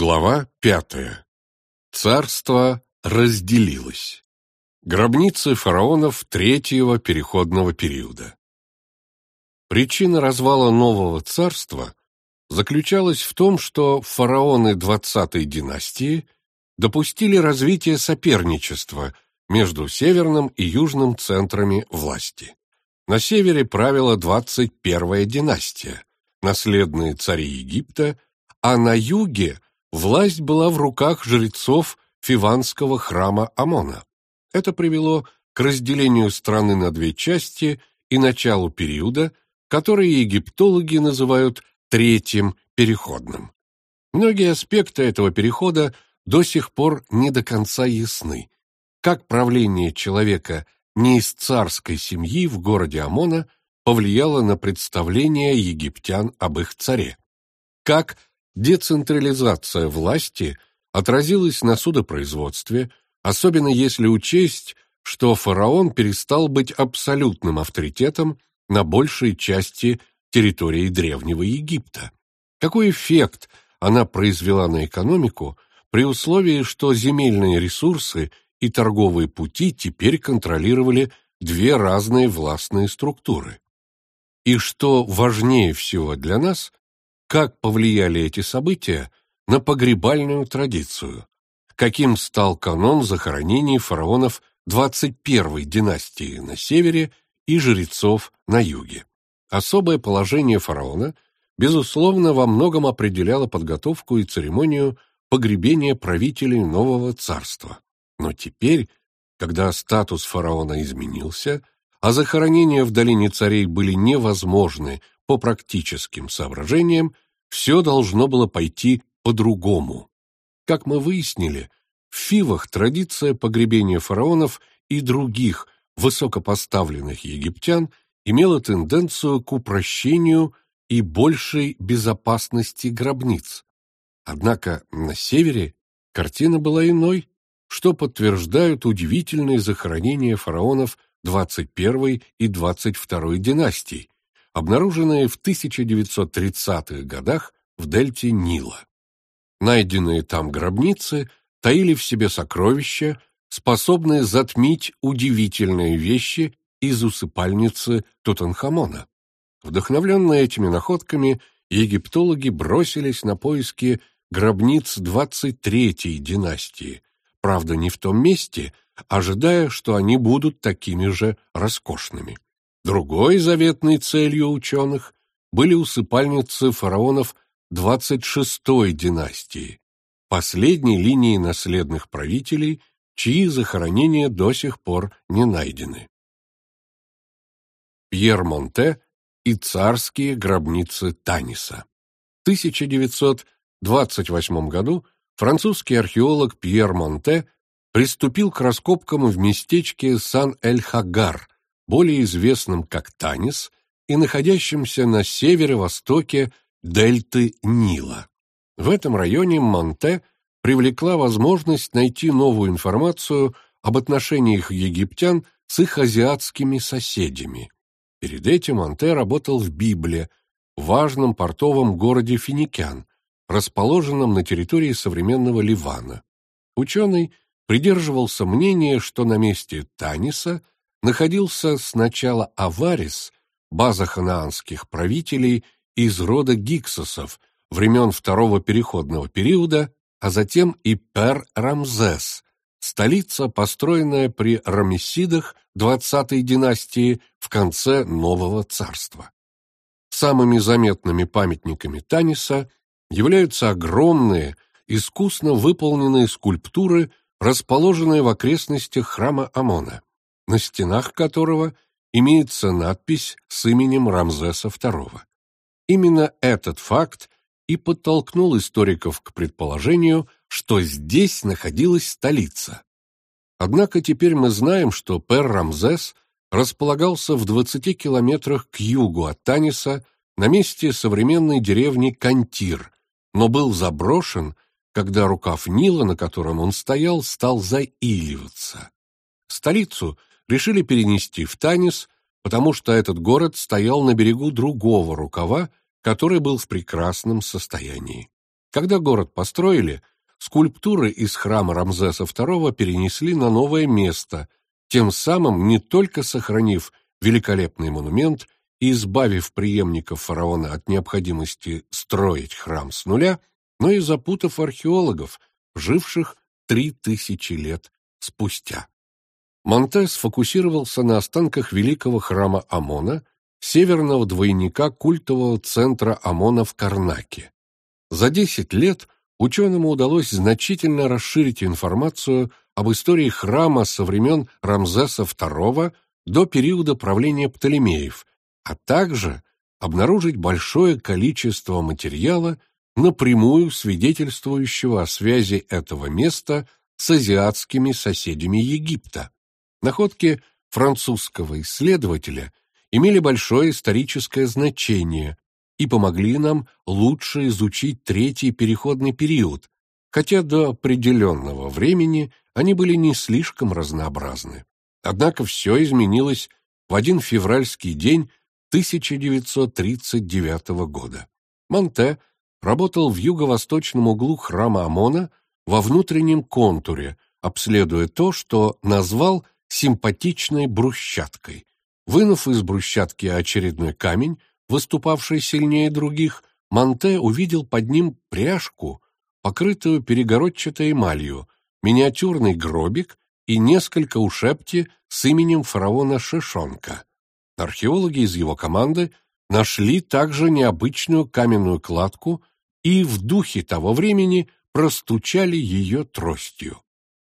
Глава пятая. Царство разделилось. Гробницы фараонов третьего переходного периода. Причина развала нового царства заключалась в том, что фараоны двадцатой династии допустили развитие соперничества между северным и южным центрами власти. На севере правила двадцать первая династия, наследные цари Египта, а на юге власть была в руках жрецов Фиванского храма Амона. Это привело к разделению страны на две части и началу периода, который египтологи называют Третьим Переходным. Многие аспекты этого перехода до сих пор не до конца ясны. Как правление человека не из царской семьи в городе Амона повлияло на представление египтян об их царе? Как децентрализация власти отразилась на судопроизводстве, особенно если учесть, что фараон перестал быть абсолютным авторитетом на большей части территории Древнего Египта. Какой эффект она произвела на экономику при условии, что земельные ресурсы и торговые пути теперь контролировали две разные властные структуры? И что важнее всего для нас, как повлияли эти события на погребальную традицию? Каким стал канон захоронений фараонов 21-й династии на севере и жрецов на юге? Особое положение фараона, безусловно, во многом определяло подготовку и церемонию погребения правителей нового царства. Но теперь, когда статус фараона изменился, а захоронения в долине царей были невозможны по практическим соображениям, все должно было пойти по-другому. Как мы выяснили, в Фивах традиция погребения фараонов и других высокопоставленных египтян – имела тенденцию к упрощению и большей безопасности гробниц. Однако на севере картина была иной, что подтверждают удивительные захоронения фараонов 21 и 22 династий, обнаруженные в 1930-х годах в дельте Нила. Найденные там гробницы таили в себе сокровища, способные затмить удивительные вещи из усыпальницы Тутанхамона. Вдохновленные этими находками, египтологи бросились на поиски гробниц 23-й династии, правда, не в том месте, ожидая, что они будут такими же роскошными. Другой заветной целью ученых были усыпальницы фараонов 26-й династии, последней линии наследных правителей, чьи захоронения до сих пор не найдены. Пьер Монте и царские гробницы Таниса. В 1928 году французский археолог Пьер Монте приступил к раскопкам в местечке Сан-эль-Хагар, более известном как Танис, и находящемся на северо-востоке дельты Нила. В этом районе Монте привлекла возможность найти новую информацию об отношениях египтян с их азиатскими соседями. Перед этим Анте работал в Библе, важном портовом городе Финикян, расположенном на территории современного Ливана. Ученый придерживался мнения, что на месте Таниса находился сначала Аварис, база ханаанских правителей из рода Гиксосов времен второго переходного периода, а затем и Пер-Рамзес, столица, построенная при Рамесидах XX династии в конце Нового царства. Самыми заметными памятниками Таниса являются огромные, искусно выполненные скульптуры, расположенные в окрестностях храма Амона, на стенах которого имеется надпись с именем Рамзеса II. Именно этот факт и подтолкнул историков к предположению, что здесь находилась столица. Однако теперь мы знаем, что Пер-Рамзес располагался в 20 километрах к югу от Таниса на месте современной деревни Кантир, но был заброшен, когда рукав Нила, на котором он стоял, стал заиливаться. Столицу решили перенести в Танис, потому что этот город стоял на берегу другого рукава, который был в прекрасном состоянии. Когда город построили, скульптуры из храма Рамзеса II перенесли на новое место, тем самым не только сохранив великолепный монумент и избавив преемников фараона от необходимости строить храм с нуля, но и запутав археологов, живших три тысячи лет спустя. Монте сфокусировался на останках великого храма Амона, северного двойника культового центра Амона в Карнаке. За десять лет ученому удалось значительно расширить информацию об истории храма со времен Рамзеса II до периода правления Птолемеев, а также обнаружить большое количество материала, напрямую свидетельствующего о связи этого места с азиатскими соседями Египта. Находки французского исследователя имели большое историческое значение и помогли нам лучше изучить третий переходный период, хотя до определенного времени они были не слишком разнообразны. Однако все изменилось в один февральский день 1939 года. Монте работал в юго-восточном углу храма Амона во внутреннем контуре, обследуя то, что назвал симпатичной брусчаткой. Вынув из брусчатки очередной камень, выступавший сильнее других, Монте увидел под ним пряжку, покрытую перегородчатой эмалью, миниатюрный гробик и несколько ушепти с именем фараона Шишонка. Археологи из его команды нашли также необычную каменную кладку и в духе того времени простучали ее тростью.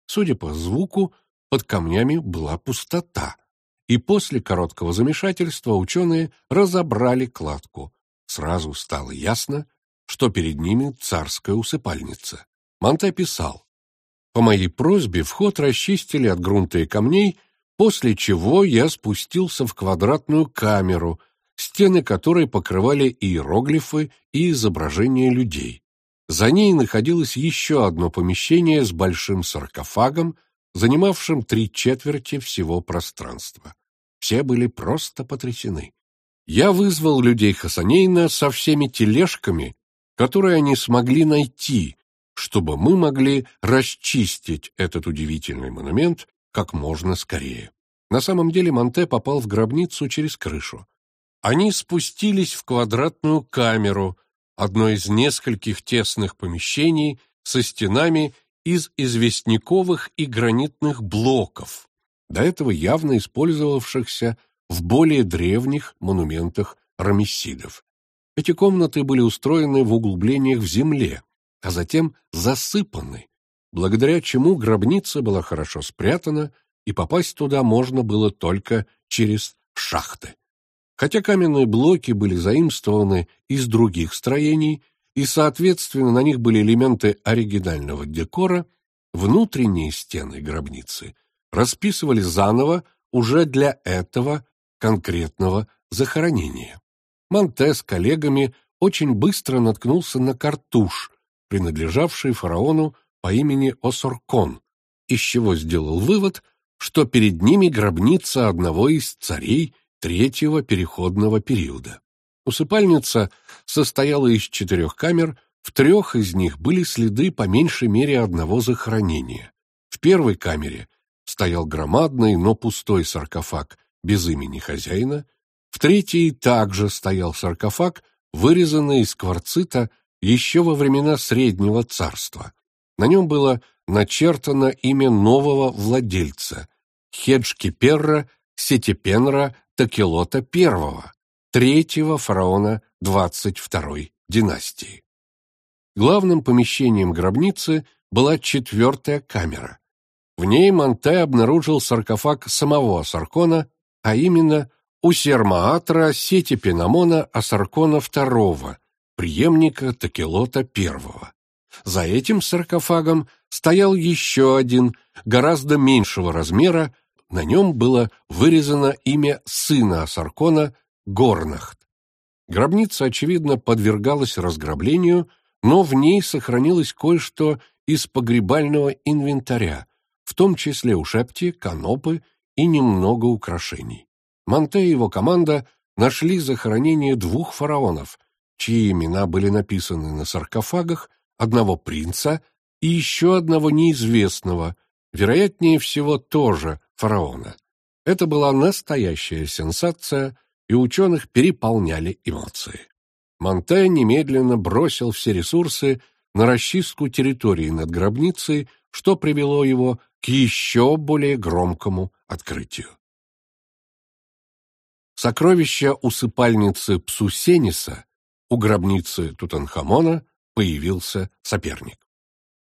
Судя по звуку, под камнями была пустота, и после короткого замешательства ученые разобрали кладку. Сразу стало ясно, что перед ними царская усыпальница. Монте писал, «По моей просьбе вход расчистили от грунта и камней, после чего я спустился в квадратную камеру, стены которой покрывали иероглифы и изображения людей. За ней находилось еще одно помещение с большим саркофагом, занимавшим три четверти всего пространства. Все были просто потрясены. Я вызвал людей Хасанейна со всеми тележками, которые они смогли найти, чтобы мы могли расчистить этот удивительный монумент как можно скорее. На самом деле Монте попал в гробницу через крышу. Они спустились в квадратную камеру, одно из нескольких тесных помещений со стенами из известняковых и гранитных блоков, до этого явно использовавшихся в более древних монументах рамессидов. Эти комнаты были устроены в углублениях в земле, а затем засыпаны, благодаря чему гробница была хорошо спрятана, и попасть туда можно было только через шахты. Хотя каменные блоки были заимствованы из других строений, и, соответственно, на них были элементы оригинального декора, внутренние стены гробницы расписывали заново уже для этого конкретного захоронения. Монте с коллегами очень быстро наткнулся на картуш, принадлежавший фараону по имени Осоркон, из чего сделал вывод, что перед ними гробница одного из царей третьего переходного периода. Усыпальница состояла из четырех камер, в трех из них были следы по меньшей мере одного захоронения. В первой камере стоял громадный, но пустой саркофаг без имени хозяина, в третьей также стоял саркофаг, вырезанный из кварцита еще во времена Среднего Царства. На нем было начертано имя нового владельца – Хеджкиперра Сетепенра Такелота I, третьего фараона 22-й династии. Главным помещением гробницы была четвертая камера. В ней Монте обнаружил саркофаг самого Саркона, а именно Усермаатра Сети Пенамона Асаркона II, преемника Такелота I. За этим саркофагом стоял еще один, гораздо меньшего размера, на нем было вырезано имя сына Асаркона Горнахт. Гробница, очевидно, подвергалась разграблению, но в ней сохранилось кое-что из погребального инвентаря, в том числе ушепти, канопы и немного украшений. Монте и его команда нашли захоронение двух фараонов, чьи имена были написаны на саркофагах, одного принца и еще одного неизвестного, вероятнее всего тоже фараона. Это была настоящая сенсация, и ученых переполняли эмоции. Монте немедленно бросил все ресурсы на расчистку территории над гробницей, что привело его к еще более громкому открытию. Сокровища усыпальницы Псусениса у гробницы Тутанхамона появился соперник.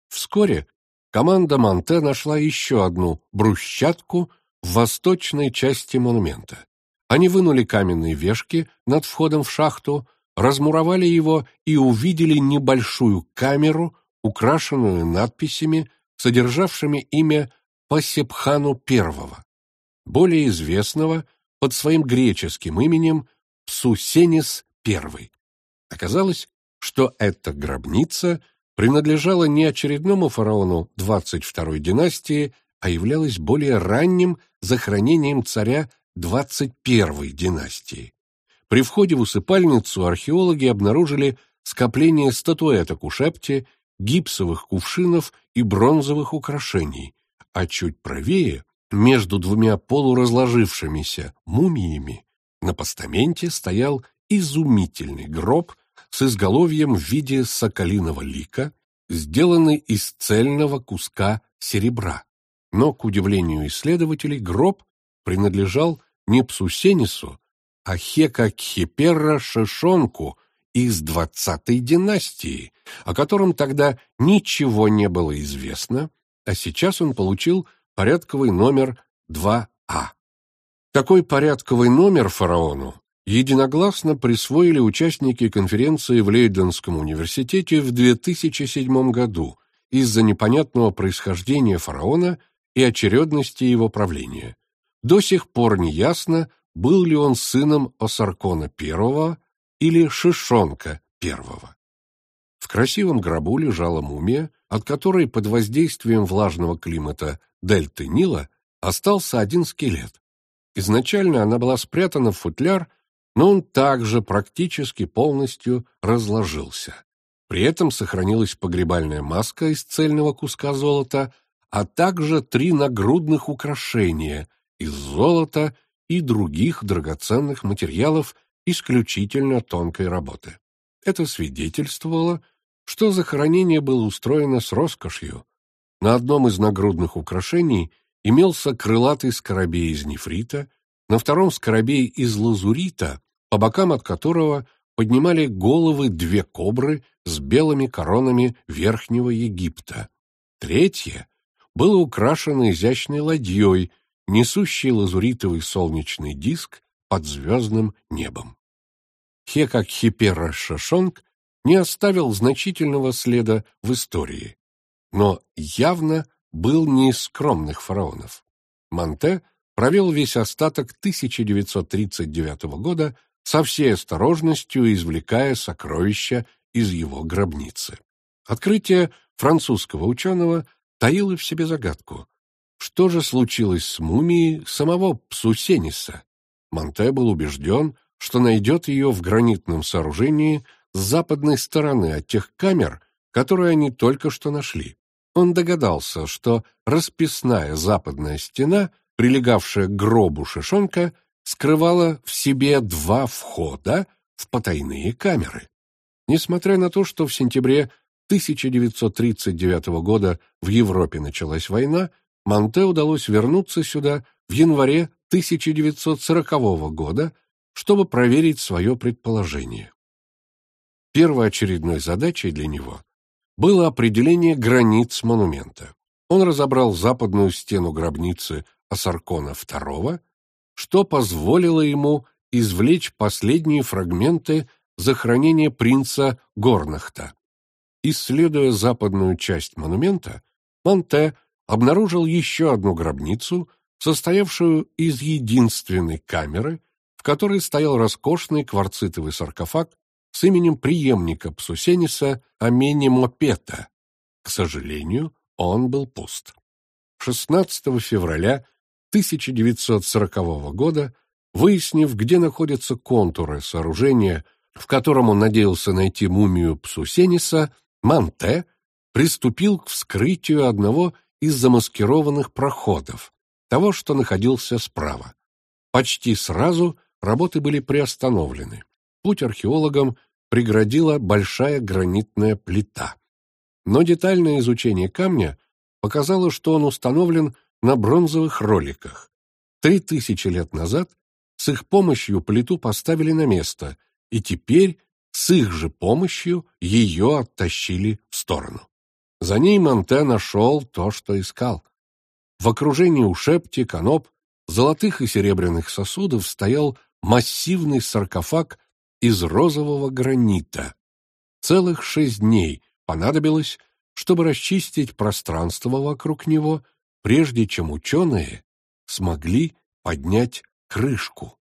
Вскоре команда Монте нашла еще одну брусчатку в восточной части монумента. Они вынули каменные вешки над входом в шахту, размуровали его и увидели небольшую камеру, украшенную надписями, содержавшими имя Пасепхану I, более известного под своим греческим именем Псусенис I. Оказалось, что эта гробница принадлежала не очередному фараону 22-й династии, а являлась более ранним захоронением царя 21-й династии. При входе в усыпальницу археологи обнаружили скопление статуэток у шепте, гипсовых кувшинов и бронзовых украшений, а чуть правее, между двумя полуразложившимися мумиями, на постаменте стоял изумительный гроб с изголовьем в виде соколиного лика, сделанный из цельного куска серебра. Но, к удивлению исследователей, гроб принадлежал не Псусенису, а Хека-Кхеперра Шишонку из двадцатой династии, о котором тогда ничего не было известно, а сейчас он получил порядковый номер 2А. Такой порядковый номер фараону единогласно присвоили участники конференции в Лейденском университете в 2007 году из-за непонятного происхождения фараона и очередности его правления. До сих пор не ясно, был ли он сыном Осаркона I или Шишонка I. В красивом гробу лежала мумия, от которой под воздействием влажного климата дельты Нила остался один скелет. Изначально она была спрятана в футляр, но он также практически полностью разложился. При этом сохранилась погребальная маска из цельного куска золота, а также три нагрудных украшения из золота и других драгоценных материалов исключительно тонкой работы. Это свидетельствовало, что захоронение было устроено с роскошью. На одном из нагрудных украшений имелся крылатый скоробей из нефрита, на втором скоробей из лазурита, по бокам от которого поднимали головы две кобры с белыми коронами Верхнего Египта. Третье было украшено изящной ладьей, несущий лазуритовый солнечный диск под звездным небом. Хекак Хипера Шашонг не оставил значительного следа в истории, но явно был не из скромных фараонов. Монте провел весь остаток 1939 года со всей осторожностью извлекая сокровища из его гробницы. Открытие французского ученого таило в себе загадку. Что же случилось с мумией самого Псусениса? Монте был убежден, что найдет ее в гранитном сооружении с западной стороны от тех камер, которые они только что нашли. Он догадался, что расписная западная стена, прилегавшая к гробу Шишонка, скрывала в себе два входа в потайные камеры. Несмотря на то, что в сентябре 1939 года в Европе началась война, Монте удалось вернуться сюда в январе 1940 года, чтобы проверить свое предположение. Первоочередной задачей для него было определение границ монумента. Он разобрал западную стену гробницы Асаркона II, что позволило ему извлечь последние фрагменты захоронения принца Горнахта. Исследуя западную часть монумента, Монте обнаружил еще одну гробницу, состоявшую из единственной камеры, в которой стоял роскошный кварцитовый саркофаг с именем преемника Псусениса Аменемопета. К сожалению, он был пуст. 16 февраля 1940 года, выяснив, где находятся контуры сооружения, в котором он надеялся найти мумию Псусениса, Манте приступил к вскрытию одного из замаскированных проходов, того, что находился справа. Почти сразу работы были приостановлены. Путь археологам преградила большая гранитная плита. Но детальное изучение камня показало, что он установлен на бронзовых роликах. Три тысячи лет назад с их помощью плиту поставили на место, и теперь с их же помощью ее оттащили в сторону. За ней Монте нашел то, что искал. В окружении ушепти, каноп, золотых и серебряных сосудов стоял массивный саркофаг из розового гранита. Целых шесть дней понадобилось, чтобы расчистить пространство вокруг него, прежде чем ученые смогли поднять крышку.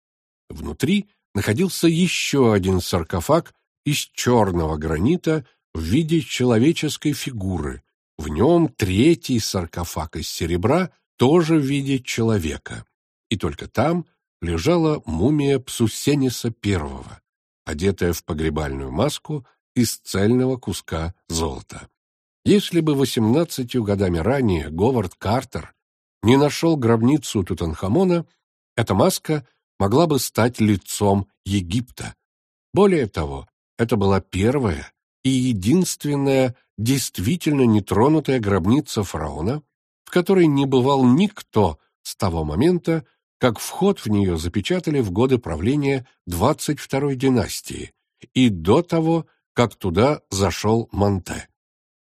Внутри находился еще один саркофаг из черного гранита в виде человеческой фигуры. В нем третий саркофаг из серебра, тоже в виде человека. И только там лежала мумия Псусениса I, одетая в погребальную маску из цельного куска золота. Если бы восемнадцатью годами ранее Говард Картер не нашел гробницу Тутанхамона, эта маска могла бы стать лицом Египта. Более того, это была первая и единственная действительно нетронутая гробница фараона, в которой не бывал никто с того момента, как вход в нее запечатали в годы правления 22-й династии и до того, как туда зашел Монте.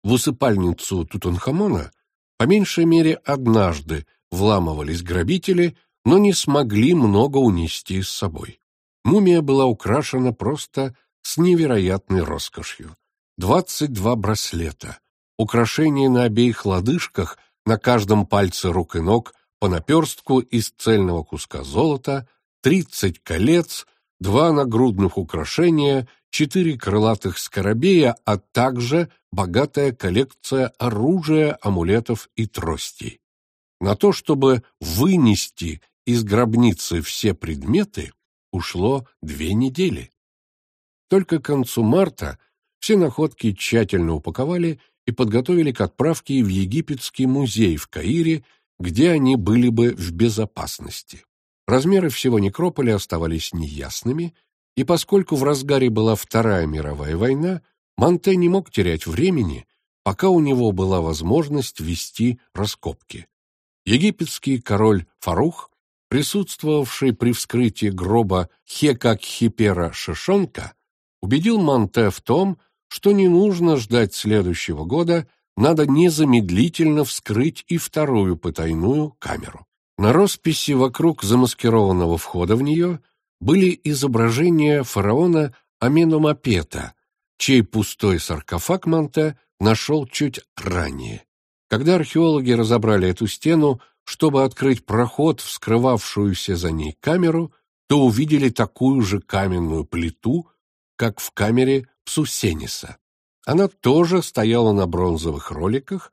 В усыпальницу Тутанхамона по меньшей мере однажды вламывались грабители, но не смогли много унести с собой. Мумия была украшена просто с невероятной роскошью. 22 браслета, украшения на обеих лодыжках, на каждом пальце рук и ног, по наперстку из цельного куска золота, 30 колец, два нагрудных украшения, четыре крылатых скоробея, а также богатая коллекция оружия, амулетов и тростей. На то, чтобы вынести из гробницы все предметы, ушло две недели. Только к концу марта все находки тщательно упаковали и подготовили к отправке в Египетский музей в Каире, где они были бы в безопасности. Размеры всего некрополя оставались неясными, и поскольку в разгаре была Вторая мировая война, Монте не мог терять времени, пока у него была возможность вести раскопки. Египетский король Фарух, присутствовавший при вскрытии гроба Хекакхипера Шишонка, убедил Монте в том, что не нужно ждать следующего года, надо незамедлительно вскрыть и вторую потайную камеру. На росписи вокруг замаскированного входа в нее были изображения фараона Аменомапета, чей пустой саркофаг Монте нашел чуть ранее. Когда археологи разобрали эту стену, чтобы открыть проход в скрывавшуюся за ней камеру, то увидели такую же каменную плиту, как в камере Псусениса. Она тоже стояла на бронзовых роликах,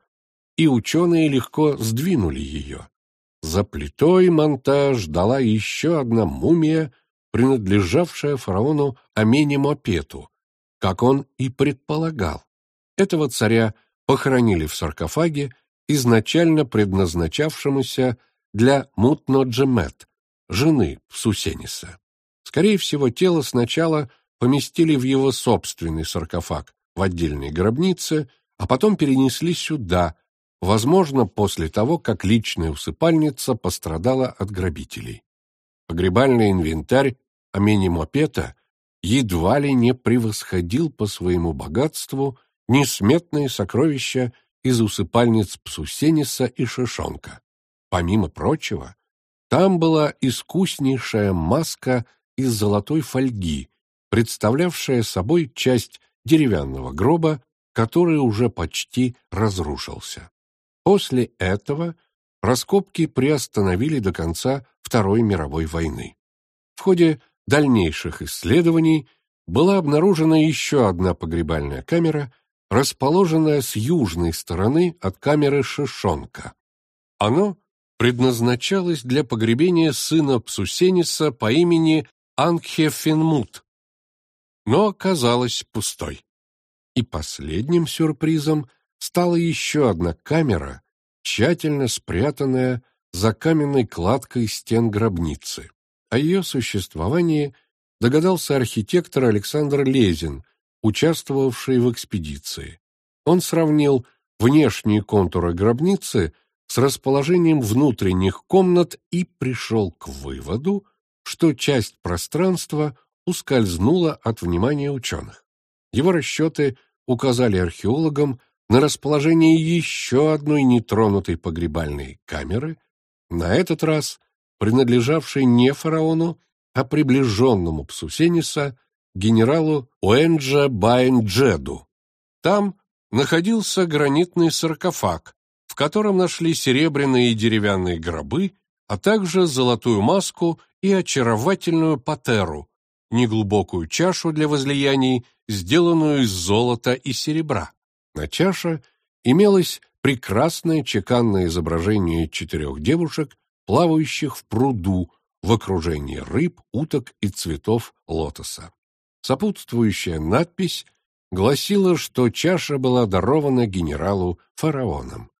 и ученые легко сдвинули ее. За плитой монтаж ждала еще одна мумия, принадлежавшая фараону Аменемопету, как он и предполагал. Этого царя похоронили в саркофаге, изначально предназначавшемуся для Мутно-Джемет, жены Псусениса. Скорее всего, тело сначала поместили в его собственный саркофаг в отдельной гробнице, а потом перенесли сюда, возможно, после того, как личная усыпальница пострадала от грабителей. Погребальный инвентарь Аменемопета едва ли не превосходил по своему богатству несметные сокровища из усыпальниц Псусениса и Шишонка. Помимо прочего, там была искуснейшая маска из золотой фольги, представлявшая собой часть деревянного гроба, который уже почти разрушился. После этого раскопки приостановили до конца Второй мировой войны. В ходе дальнейших исследований была обнаружена еще одна погребальная камера, расположенная с южной стороны от камеры Шишонка. Оно предназначалось для погребения сына Псусениса по имени Ангхефенмут, но оказалась пустой. И последним сюрпризом стала еще одна камера, тщательно спрятанная за каменной кладкой стен гробницы. О ее существовании догадался архитектор Александр Лезин, участвовавший в экспедиции. Он сравнил внешние контуры гробницы с расположением внутренних комнат и пришел к выводу, что часть пространства ускользнула от внимания ученых. Его расчеты указали археологам на расположение еще одной нетронутой погребальной камеры, на этот раз принадлежавшей не фараону, а приближенному псу Сениса, генералу Уэнджа Байнджеду. Там находился гранитный саркофаг, в котором нашли серебряные и деревянные гробы, а также золотую маску и очаровательную патеру, неглубокую чашу для возлияний, сделанную из золота и серебра. На чаше имелось прекрасное чеканное изображение четырех девушек, плавающих в пруду в окружении рыб, уток и цветов лотоса. Сопутствующая надпись гласила, что чаша была дарована генералу фараоном.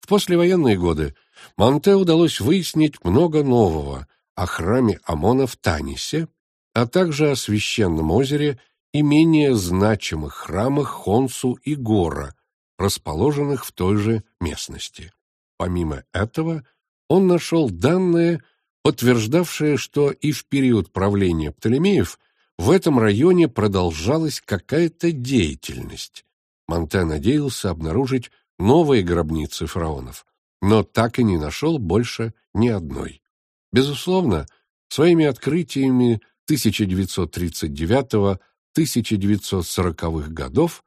В послевоенные годы Монте удалось выяснить много нового о храме Амона в Танисе, а также о священном озере и менее значимых храмах Хонсу и Гора, расположенных в той же местности. Помимо этого, он нашел данные, подтверждавшие, что и в период правления Птолемеев в этом районе продолжалась какая-то деятельность. Монте надеялся обнаружить новые гробницы фараонов, но так и не нашел больше ни одной. Безусловно, своими открытиями 1939-1940-х годов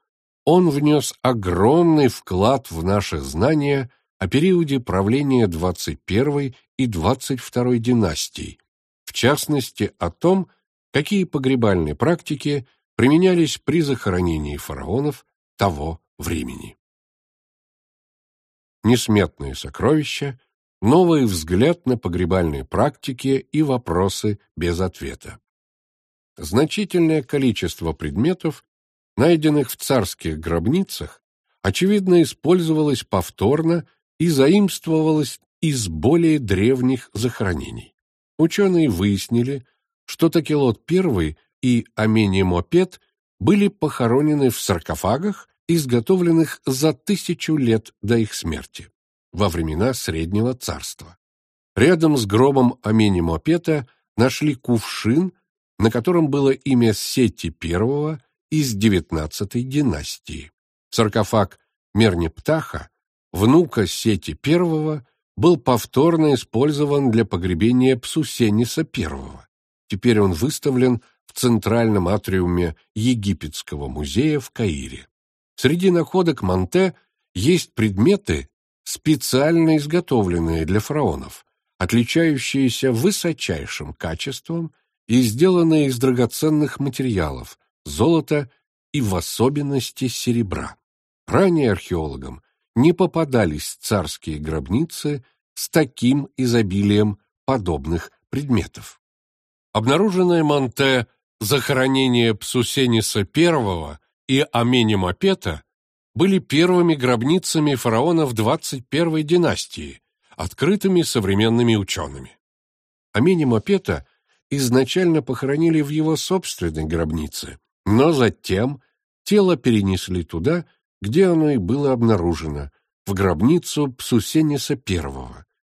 он внес огромный вклад в наши знания о периоде правления 21 и 22 династий, в частности о том, какие погребальные практики применялись при захоронении фараонов того времени. Несметные сокровища, новый взгляд на погребальные практики и вопросы без ответа. Значительное количество предметов, найденных в царских гробницах, очевидно использовалось повторно и заимствовалось из более древних захоронений. Ученые выяснили, что Такелот I и Аменемопет были похоронены в саркофагах, изготовленных за тысячу лет до их смерти, во времена Среднего Царства. Рядом с гробом Аменемопета нашли кувшин, на котором было имя Сети I из XIX династии. Саркофаг Мернептаха, внука Сети I, был повторно использован для погребения Псусениса I. Теперь он выставлен в центральном атриуме Египетского музея в Каире. Среди находок Монте есть предметы, специально изготовленные для фараонов, отличающиеся высочайшим качеством и сделанные из драгоценных материалов – золота и в особенности серебра. Ранее археологам не попадались царские гробницы с таким изобилием подобных предметов. Обнаруженное Монте захоронение Псусениса I и Аменемопета были первыми гробницами фараонов 21 династии, открытыми современными учеными. Аменемопета изначально похоронили в его собственной гробнице, но затем тело перенесли туда, где оно и было обнаружено, в гробницу Псусениса I,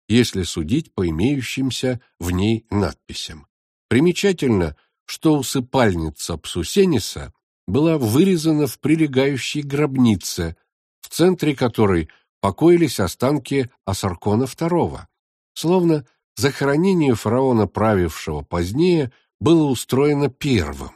если судить по имеющимся в ней надписям. Примечательно, что усыпальница Псусениса была вырезана в прилегающей гробнице, в центре которой покоились останки Асаркона II. Словно захоронение фараона, правившего позднее, было устроено первым.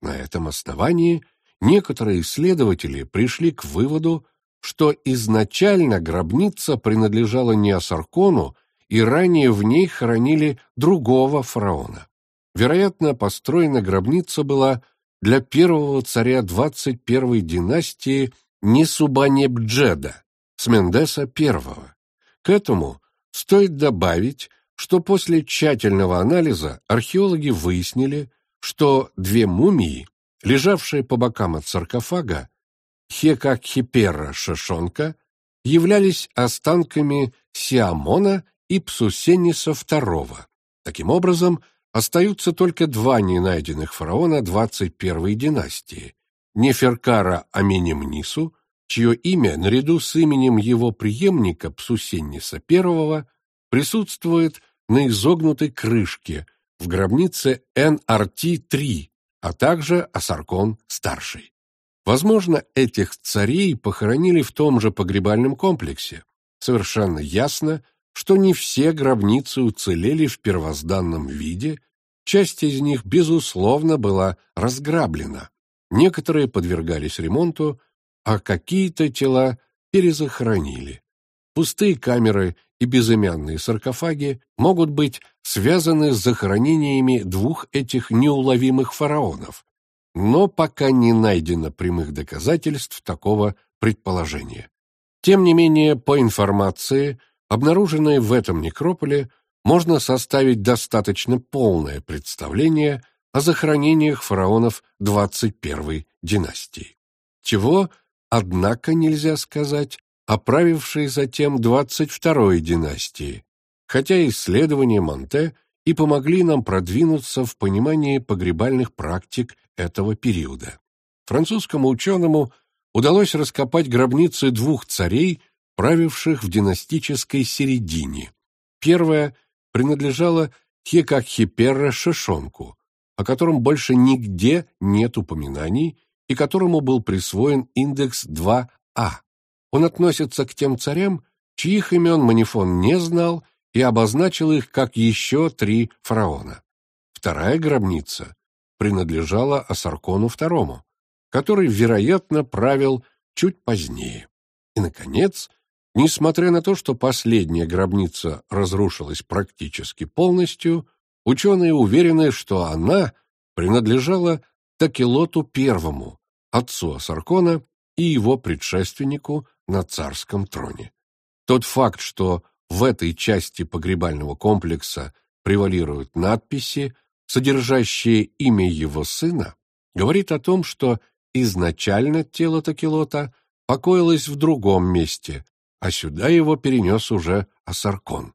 На этом основании некоторые исследователи пришли к выводу, что изначально гробница принадлежала не Асаркону, и ранее в ней хоронили другого фараона. Вероятно, построена гробница была для первого царя 21-й династии Несубанебджеда, с Мендеса I. К этому стоит добавить, что после тщательного анализа археологи выяснили, что две мумии, лежавшие по бокам от саркофага, Хекакхипера Шишонка являлись останками Сиамона и Псусениса II. Таким образом, остаются только два ненайденных фараона 21-й династии – Неферкара Аменемнису, чье имя, наряду с именем его преемника Псусенниса I, присутствует на изогнутой крышке в гробнице НРТ-3, а также Асаркон-старший. Возможно, этих царей похоронили в том же погребальном комплексе. Совершенно ясно, что не все гробницы уцелели в первозданном виде, часть из них, безусловно, была разграблена. Некоторые подвергались ремонту, а какие-то тела перезахоронили. Пустые камеры и безымянные саркофаги могут быть связаны с захоронениями двух этих неуловимых фараонов, но пока не найдено прямых доказательств такого предположения. Тем не менее, по информации, обнаруженной в этом некрополе, можно составить достаточно полное представление о захоронениях фараонов 21 династии. Чего, однако, нельзя сказать о правившей затем 22 династии, хотя исследования Монте и помогли нам продвинуться в понимании погребальных практик этого периода. Французскому ученому удалось раскопать гробницы двух царей, правивших в династической середине. Первая принадлежала Хекаххиперра Шишонку, о котором больше нигде нет упоминаний и которому был присвоен индекс 2А. Он относится к тем царям, чьих имен Манифон не знал и обозначил их как еще три фараона. Вторая гробница принадлежала Асаркону II, который, вероятно, правил чуть позднее. И, наконец, несмотря на то, что последняя гробница разрушилась практически полностью, ученые уверены, что она принадлежала Такелоту I, отцу Асаркона и его предшественнику на царском троне. Тот факт, что в этой части погребального комплекса превалируют надписи, содержащее имя его сына, говорит о том, что изначально тело Такелота покоилось в другом месте, а сюда его перенес уже Асаркон.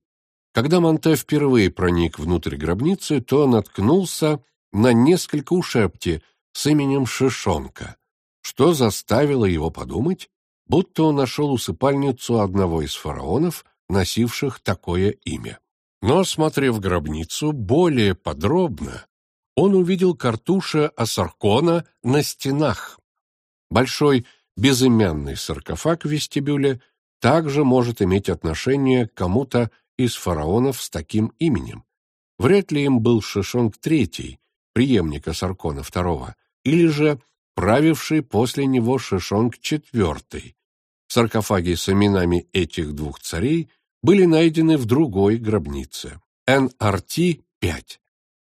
Когда Монте впервые проник внутрь гробницы, то наткнулся на несколько ушепти с именем Шишонка, что заставило его подумать, будто он нашел усыпальницу одного из фараонов, носивших такое имя. Но, осмотрев гробницу более подробно, он увидел картуша Асаркона на стенах. Большой безымянный саркофаг в вестибюле также может иметь отношение к кому-то из фараонов с таким именем. Вряд ли им был Шишонг III, преемник Асаркона II, или же правивший после него Шишонг IV. Саркофаги с именами этих двух царей были найдены в другой гробнице, НРТ-5.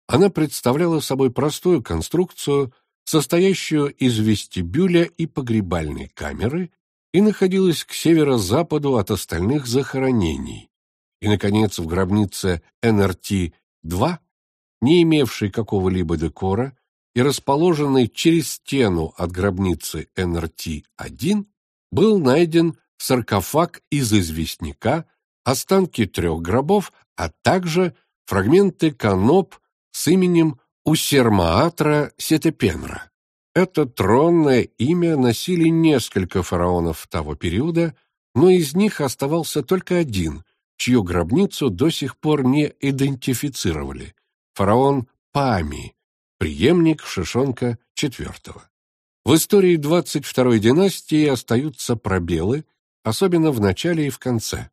Она представляла собой простую конструкцию, состоящую из вестибюля и погребальной камеры, и находилась к северо-западу от остальных захоронений. И, наконец, в гробнице НРТ-2, не имевшей какого-либо декора и расположенной через стену от гробницы НРТ-1, был найден саркофаг из известняка останки трех гробов, а также фрагменты каноп с именем Усермаатра Сетепенра. Это тронное имя носили несколько фараонов того периода, но из них оставался только один, чью гробницу до сих пор не идентифицировали – фараон Пами, преемник Шишонка IV. В истории 22-й династии остаются пробелы, особенно в начале и в конце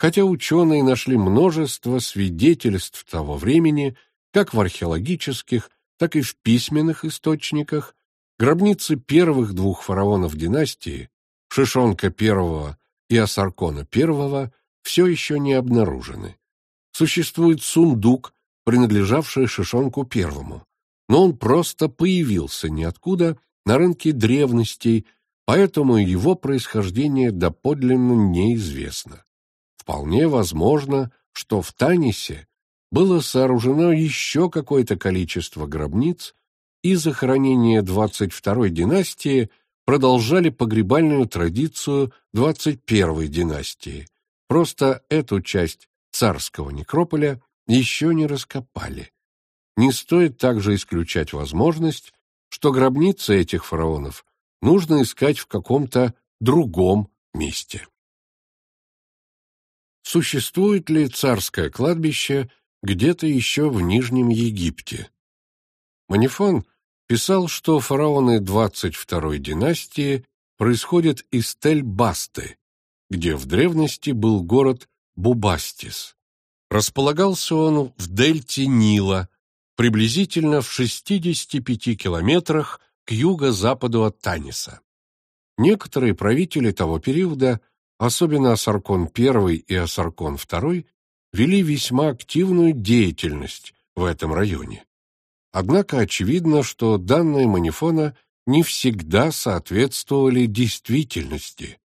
хотя ученые нашли множество свидетельств того времени, как в археологических, так и в письменных источниках, гробницы первых двух фараонов династии, Шишонка I и Асаркона I, все еще не обнаружены. Существует сундук, принадлежавший Шишонку I, но он просто появился ниоткуда на рынке древностей, поэтому его происхождение доподлинно неизвестно. Вполне возможно, что в Танисе было сооружено еще какое-то количество гробниц, и захоронения 22-й династии продолжали погребальную традицию 21-й династии. Просто эту часть царского некрополя еще не раскопали. Не стоит также исключать возможность, что гробницы этих фараонов нужно искать в каком-то другом месте. Существует ли царское кладбище где-то еще в Нижнем Египте? Манифон писал, что фараоны 22-й династии происходят из Тель-Басты, где в древности был город Бубастис. Располагался он в дельте Нила, приблизительно в 65 километрах к юго-западу от Таниса. Некоторые правители того периода, особенно Асаркон I и Асаркон II, вели весьма активную деятельность в этом районе. Однако очевидно, что данные Манифона не всегда соответствовали действительности.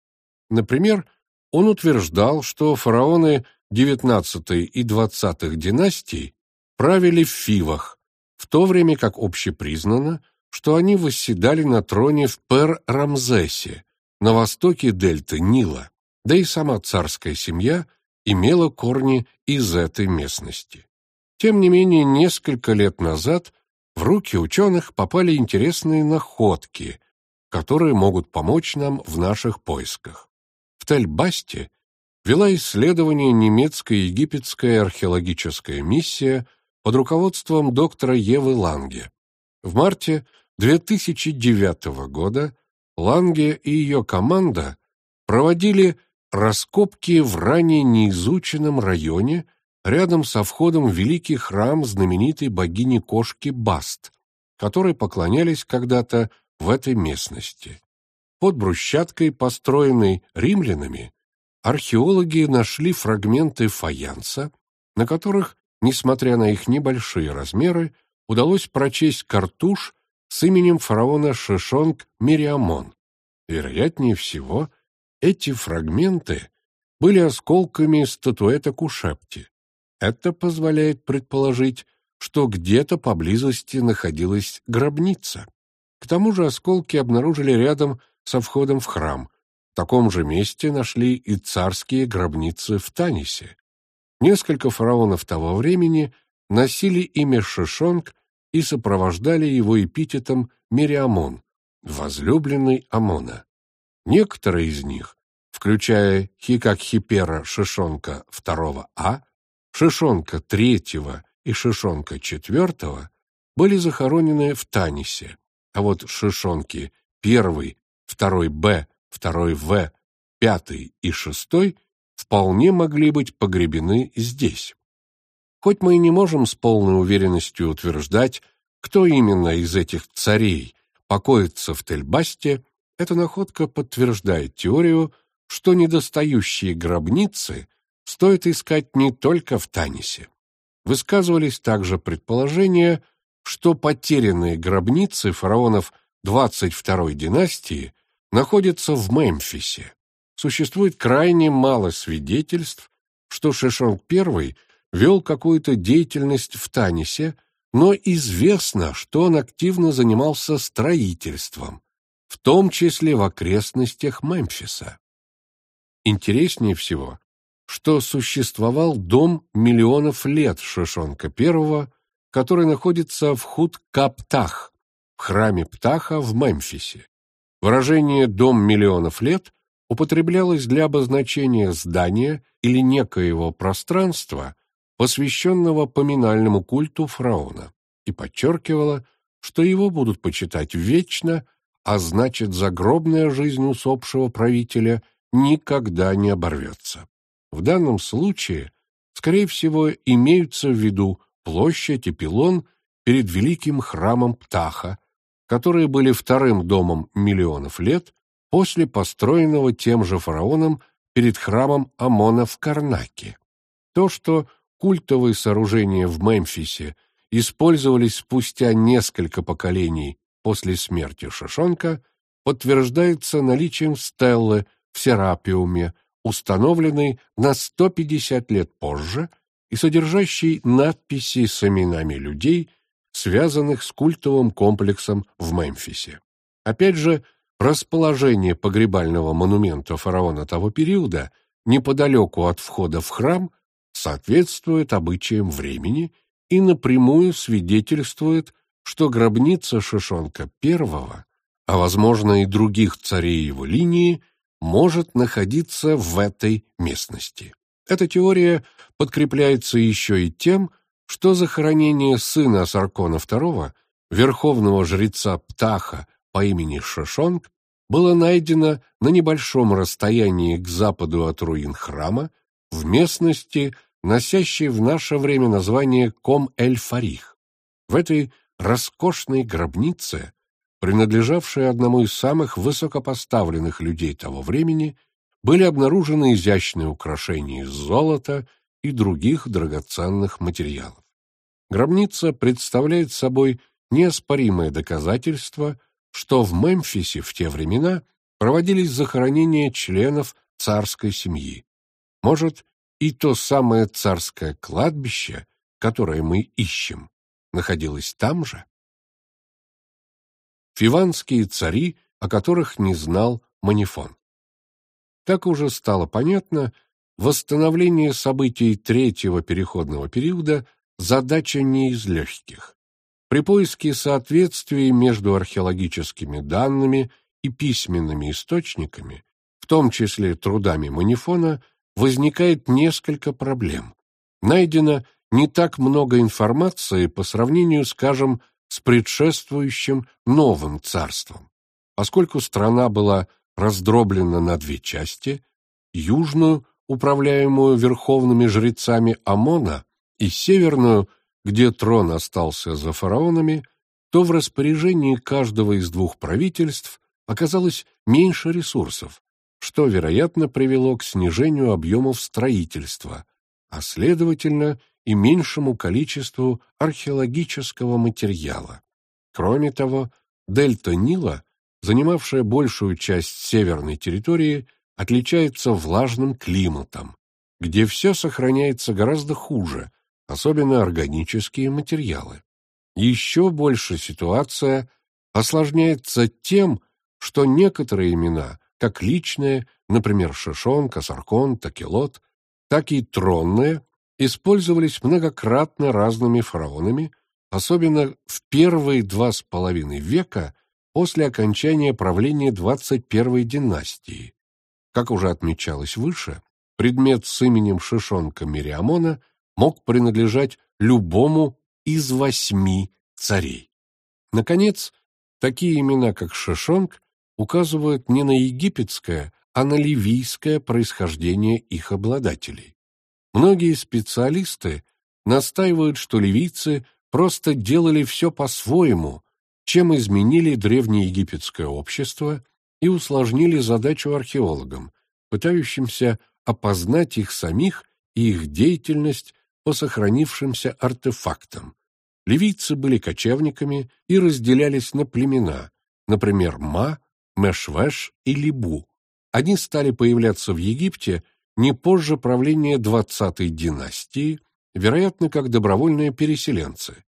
Например, он утверждал, что фараоны XIX и XX династий правили в Фивах, в то время как общепризнано, что они восседали на троне в Пер-Рамзесе, на востоке дельты Нила, да и сама царская семья имела корни из этой местности. Тем не менее, несколько лет назад в руки ученых попали интересные находки, которые могут помочь нам в наших поисках. В Тель-Басте вела исследование немецко-египетская археологическая миссия под руководством доктора Евы Ланге. В марте 2009 года Ланге и ее команда проводили раскопки в ранее неизученном районе рядом со входом в великий храм знаменитой богини-кошки Баст, которой поклонялись когда-то в этой местности. Под брусчаткой, построенной римлянами, археологи нашли фрагменты фаянса, на которых, несмотря на их небольшие размеры, удалось прочесть картуш с именем фараона Шешонк Мериамон. Вероятнее всего, эти фрагменты были осколками статуэток ушебти, это позволяет предположить, что где-то поблизости находилась гробница. К тому же осколки обнаружили рядом со входом в храм. В таком же месте нашли и царские гробницы в Танисе. Несколько фараонов того времени носили имя Шешонк и сопровождали его эпитетом Мериамон, возлюбленный Амона. Некоторые из них, включая Хекахеперра Шешонка II А, Шешонка III и Шешонка IV были захоронены в Танисе, а вот Шешонки I, 2 Б, 2 В, 5 и 6 вполне могли быть погребены здесь. Хоть мы и не можем с полной уверенностью утверждать, кто именно из этих царей покоится в Тельбасте, эта находка подтверждает теорию, что недостающие гробницы стоит искать не только в Танисе. Высказывались также предположения, что потерянные гробницы фараонов 22-й династии находятся в Мемфисе. Существует крайне мало свидетельств, что Шишонг I вел какую-то деятельность в Танисе, но известно, что он активно занимался строительством, в том числе в окрестностях Мемфиса. Интереснее всего, что существовал дом миллионов лет Шишонка I, который находится в Худ-Каптах, в храме Птаха в Мемфисе. Выражение «дом миллионов лет» употреблялось для обозначения здания или некоего пространства, посвященного поминальному культу фараона, и подчеркивало, что его будут почитать вечно, а значит загробная жизнь усопшего правителя никогда не оборвется. В данном случае, скорее всего, имеются в виду площадь и пилон перед великим храмом Птаха, которые были вторым домом миллионов лет после построенного тем же фараоном перед храмом Амона в Карнаке. То, что культовые сооружения в Мемфисе использовались спустя несколько поколений после смерти Шишонка, подтверждается наличием стеллы в Серапиуме, установленный на 150 лет позже и содержащий надписи с именами людей, связанных с культовым комплексом в Мемфисе. Опять же, расположение погребального монумента фараона того периода неподалеку от входа в храм соответствует обычаям времени и напрямую свидетельствует, что гробница Шишонка I, а возможно и других царей его линии, может находиться в этой местности. Эта теория подкрепляется еще и тем, что захоронение сына Саркона II, верховного жреца Птаха по имени Шишонг, было найдено на небольшом расстоянии к западу от руин храма, в местности, носящей в наше время название Ком-эль-Фарих. В этой роскошной гробнице, принадлежавшей одному из самых высокопоставленных людей того времени, были обнаружены изящные украшения из золота и других драгоценных материалов. Гробница представляет собой неоспоримое доказательство, что в Мемфисе в те времена проводились захоронения членов царской семьи. Может, и то самое царское кладбище, которое мы ищем, находилось там же? Фиванские цари, о которых не знал Манифон. Так уже стало понятно, восстановление событий третьего переходного периода – задача не из легких. При поиске соответствий между археологическими данными и письменными источниками, в том числе трудами Манифона, возникает несколько проблем. Найдено не так много информации по сравнению, скажем, с предшествующим новым царством. Поскольку страна была раздроблена на две части, южную, управляемую верховными жрецами Амона, и северную, где трон остался за фараонами, то в распоряжении каждого из двух правительств оказалось меньше ресурсов, что, вероятно, привело к снижению объемов строительства, а, следовательно, и меньшему количеству археологического материала. Кроме того, дельта Нила занимавшая большую часть северной территории, отличается влажным климатом, где все сохраняется гораздо хуже, особенно органические материалы. Еще больше ситуация осложняется тем, что некоторые имена, как личные, например, Шишон, Касаркон, Такелот, так и тронные, использовались многократно разными фараонами, особенно в первые два с половиной века после окончания правления 21-й династии. Как уже отмечалось выше, предмет с именем Шишонка Мириамона мог принадлежать любому из восьми царей. Наконец, такие имена, как Шишонг, указывают не на египетское, а на ливийское происхождение их обладателей. Многие специалисты настаивают, что ливийцы просто делали все по-своему, чем изменили древнеегипетское общество и усложнили задачу археологам, пытающимся опознать их самих и их деятельность по сохранившимся артефактам. Ливийцы были кочевниками и разделялись на племена, например, Ма, Мешвеш и Либу. Они стали появляться в Египте не позже правления двадцатой династии, вероятно, как добровольные переселенцы.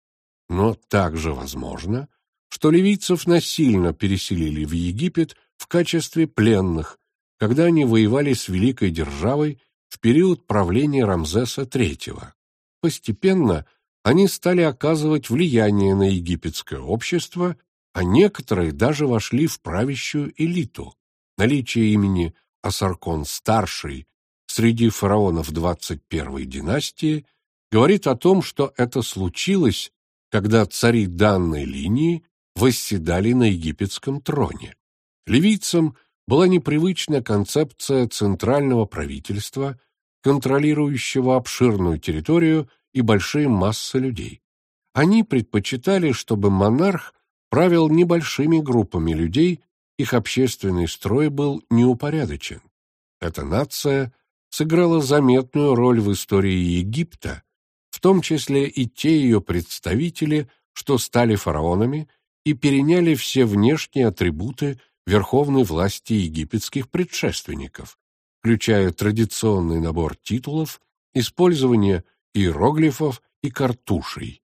Но также возможно, что ливийцев насильно переселили в Египет в качестве пленных, когда они воевали с великой державой в период правления Рамзеса III. Постепенно они стали оказывать влияние на египетское общество, а некоторые даже вошли в правящую элиту. Наличие имени Асаркон-старший среди фараонов 21-й династии говорит о том, что это случилось, когда цари данной линии восседали на египетском троне. Ливийцам была непривычна концепция центрального правительства, контролирующего обширную территорию и большие массы людей. Они предпочитали, чтобы монарх правил небольшими группами людей, их общественный строй был неупорядочен. Эта нация сыграла заметную роль в истории Египта, в том числе и те ее представители, что стали фараонами и переняли все внешние атрибуты верховной власти египетских предшественников, включая традиционный набор титулов, использование иероглифов и картушей.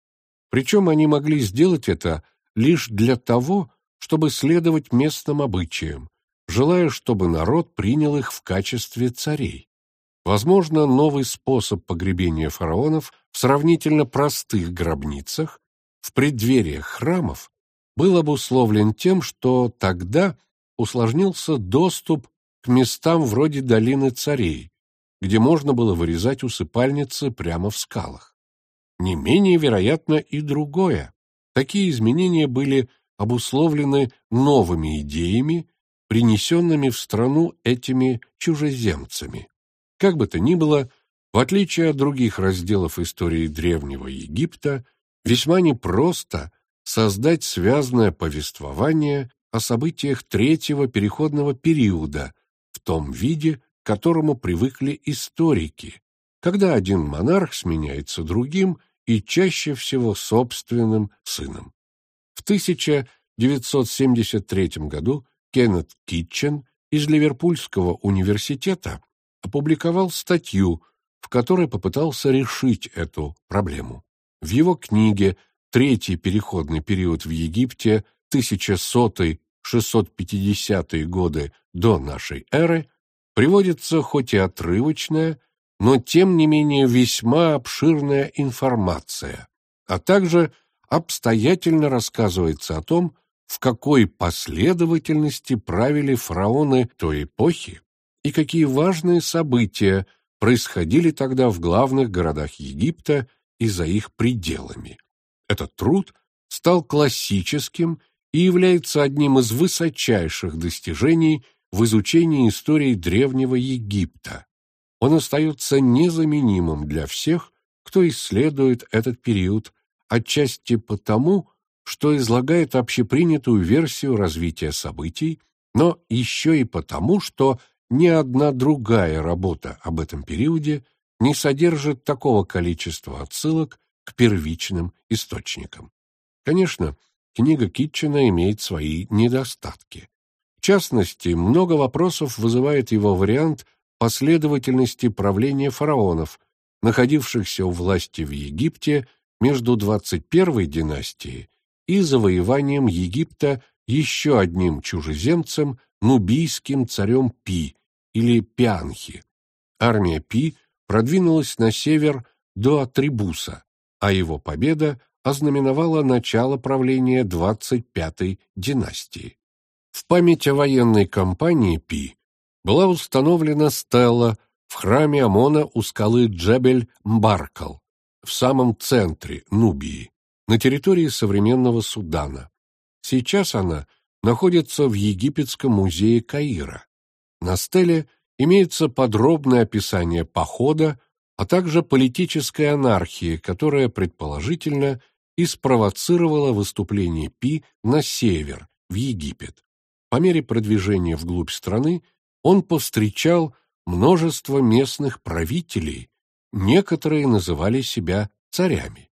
Причем они могли сделать это лишь для того, чтобы следовать местным обычаям, желая, чтобы народ принял их в качестве царей. Возможно, новый способ погребения фараонов в сравнительно простых гробницах в преддвериях храмов был обусловлен тем, что тогда усложнился доступ к местам вроде долины царей, где можно было вырезать усыпальницы прямо в скалах. Не менее вероятно и другое. Такие изменения были обусловлены новыми идеями, принесенными в страну этими чужеземцами. Как бы то ни было, в отличие от других разделов истории Древнего Египта, весьма непросто создать связанное повествование о событиях третьего переходного периода том виде, к которому привыкли историки, когда один монарх сменяется другим и чаще всего собственным сыном. В 1973 году Кеннет Китчен из Ливерпульского университета опубликовал статью, в которой попытался решить эту проблему. В его книге «Третий переходный период в Египте 1100-650 годы до нашей эры» приводится хоть и отрывочная, но тем не менее весьма обширная информация, а также обстоятельно рассказывается о том, в какой последовательности правили фараоны той эпохи и какие важные события происходили тогда в главных городах Египта и за их пределами. Этот труд стал классическим и является одним из высочайших достижений в изучении истории Древнего Египта. Он остается незаменимым для всех, кто исследует этот период, отчасти потому, что излагает общепринятую версию развития событий, но еще и потому, что ни одна другая работа об этом периоде не содержит такого количества отсылок к первичным источникам. Конечно, книга Китчена имеет свои недостатки. В частности, много вопросов вызывает его вариант последовательности правления фараонов, находившихся у власти в Египте между 21-й династией и завоеванием Египта еще одним чужеземцем, нубийским царем Пи, или Пианхи. Армия Пи продвинулась на север до Атрибуса, а его победа ознаменовала начало правления 25-й династии. В память о военной кампании Пи была установлена стела в храме Амона у скалы Джебель-Мбаркал в самом центре Нубии, на территории современного Судана. Сейчас она находится в Египетском музее Каира. На стеле имеется подробное описание похода, а также политической анархии, которая, предположительно, и спровоцировала выступление Пи на север, в Египет. По мере продвижения вглубь страны он повстречал множество местных правителей, некоторые называли себя царями.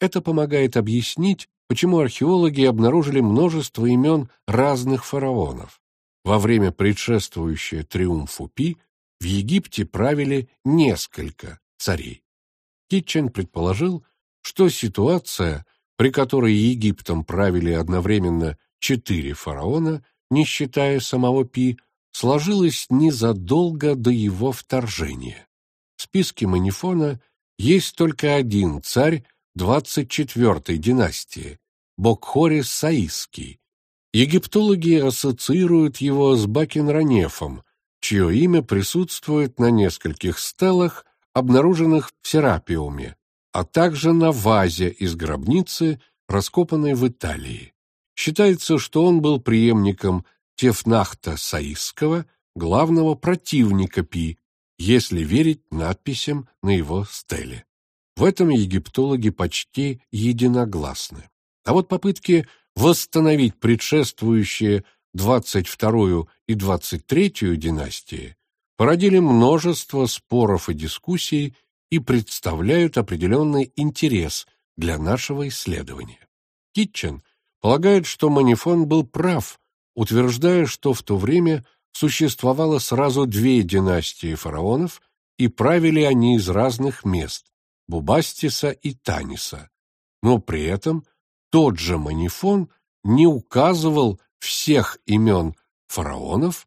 Это помогает объяснить, почему археологи обнаружили множество имен разных фараонов. Во время предшествующего триумфу Пи в Египте правили несколько царей. Китчен предположил, что ситуация, при которой Египтом правили одновременно четыре фараона, не считая самого Пи, сложилась незадолго до его вторжения. В списке Манифона есть только один царь 24-й династии, Бокхорис Саисский, Египтологи ассоциируют его с Бакенранефом, чье имя присутствует на нескольких стелах, обнаруженных в Серапиуме, а также на вазе из гробницы, раскопанной в Италии. Считается, что он был преемником Тефнахта Саисского, главного противника Пи, если верить надписям на его стеле. В этом египтологи почти единогласны. А вот попытки восстановить предшествующие 22-ю и 23-ю династии, породили множество споров и дискуссий и представляют определенный интерес для нашего исследования. Китчен полагает, что Манифон был прав, утверждая, что в то время существовало сразу две династии фараонов, и правили они из разных мест – Бубастиса и Таниса. Но при этом тот же Манифон не указывал всех имен фараонов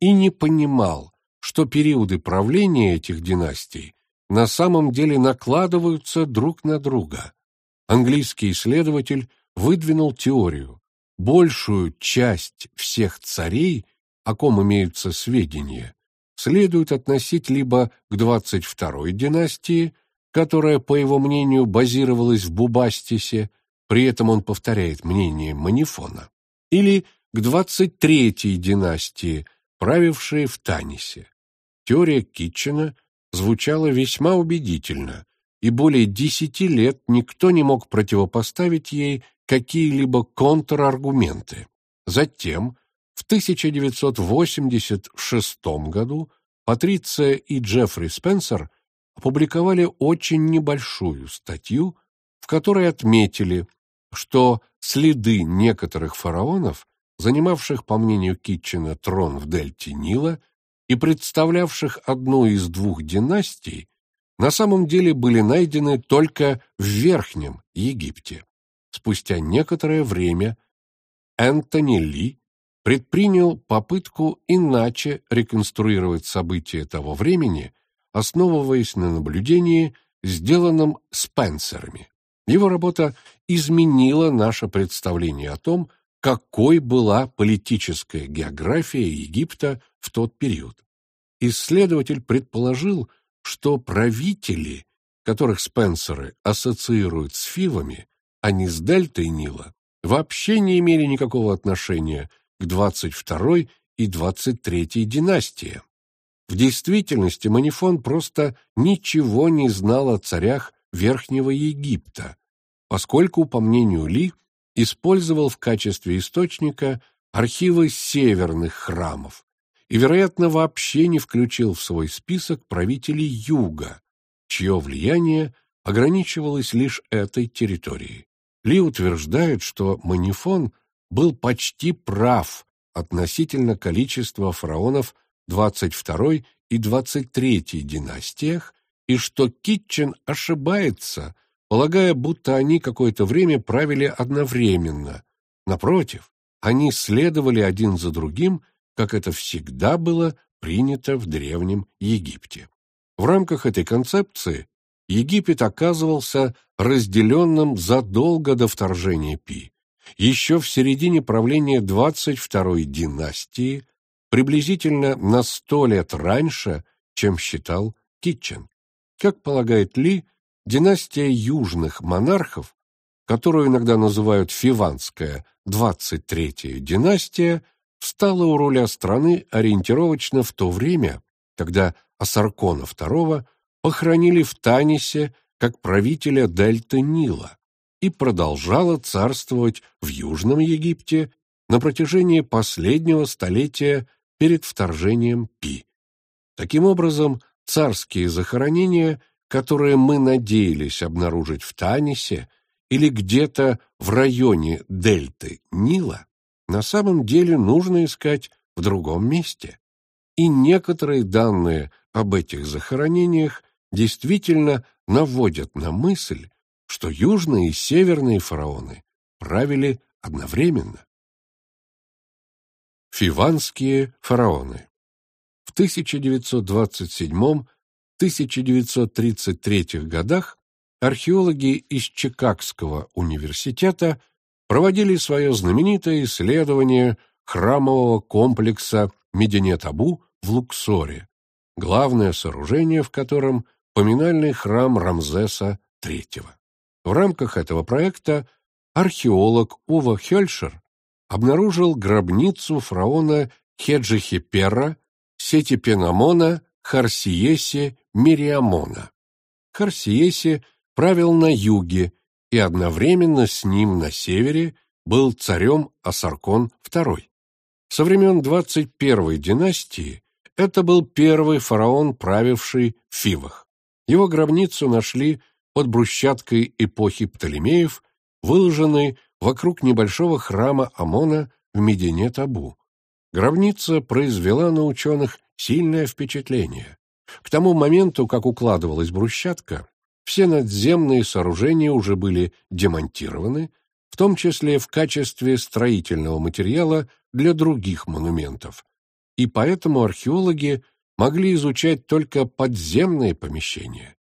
и не понимал, что периоды правления этих династий на самом деле накладываются друг на друга. Английский исследователь выдвинул теорию. Большую часть всех царей, о ком имеются сведения, следует относить либо к 22-й династии, которая, по его мнению, базировалась в Бубастисе, при этом он повторяет мнение Манифона, или к 23-й династии, правившей в Танисе. Теория Китчена звучала весьма убедительно, и более десяти лет никто не мог противопоставить ей какие-либо контраргументы. Затем, в 1986 году, Патриция и Джеффри Спенсер опубликовали очень небольшую статью, в которой отметили, что следы некоторых фараонов, занимавших, по мнению Китчена, трон в дельте Нила и представлявших одну из двух династий, на самом деле были найдены только в Верхнем Египте. Спустя некоторое время Энтони Ли предпринял попытку иначе реконструировать события того времени, основываясь на наблюдении, сделанном Спенсерами. Его работа изменила наше представление о том, какой была политическая география Египта в тот период. Исследователь предположил, что правители, которых Спенсеры ассоциируют с фивами, а не с дельтой Нила, вообще не имели никакого отношения к 22 и 23 династиям. В действительности Манифон просто ничего не знал о царях Верхнего Египта, поскольку, по мнению Ли, использовал в качестве источника архивы северных храмов и, вероятно, вообще не включил в свой список правителей Юга, чье влияние ограничивалось лишь этой территорией. Ли утверждает, что Манифон был почти прав относительно количества фараонов 22 и 23 династиях и что Китчен ошибается, полагая, будто они какое-то время правили одновременно. Напротив, они следовали один за другим, как это всегда было принято в Древнем Египте. В рамках этой концепции Египет оказывался разделенным задолго до вторжения Пи. Еще в середине правления 22-й династии, приблизительно на сто лет раньше, чем считал Китчен. Как полагает Ли, династия южных монархов, которую иногда называют Фиванская 23-я династия, встала у руля страны ориентировочно в то время, когда Асаркона II похоронили в Танисе как правителя дельты Нила и продолжала царствовать в Южном Египте на протяжении последнего столетия перед вторжением Пи. Таким образом, царские захоронения, которые мы надеялись обнаружить в Танисе или где-то в районе дельты Нила, на самом деле нужно искать в другом месте. И некоторые данные об этих захоронениях действительно наводят на мысль, что южные и северные фараоны правили одновременно. Фиванские фараоны В 1927-1933 годах археологи из Чикагского университета проводили свое знаменитое исследование храмового комплекса Мединет-Абу в Луксоре, главное сооружение в котором поминальный храм Рамзеса III. В рамках этого проекта археолог Ува Хельшер обнаружил гробницу фараона Хеджихепера, Сетипенамона, Харсиесе, Мириамона. Харсиесе правил на юге, и одновременно с ним на севере был царем Асаркон II. Со времен 21-й династии это был первый фараон, правивший в Фивах. Его гробницу нашли под брусчаткой эпохи Птолемеев, выложенной вокруг небольшого храма Амона в Медине-Табу. Гробница произвела на ученых сильное впечатление. К тому моменту, как укладывалась брусчатка, все надземные сооружения уже были демонтированы, в том числе в качестве строительного материала для других монументов, и поэтому археологи могли изучать только подземные помещения.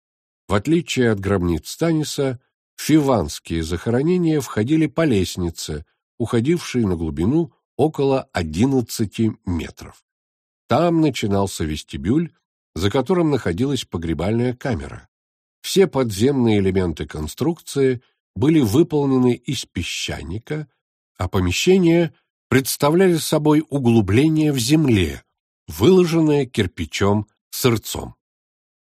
В отличие от гробниц Станиса, в фиванские захоронения входили по лестнице, уходившей на глубину около 11 метров. Там начинался вестибюль, за которым находилась погребальная камера. Все подземные элементы конструкции были выполнены из песчаника, а помещения представляли собой углубление в земле, выложенное кирпичом сырцом.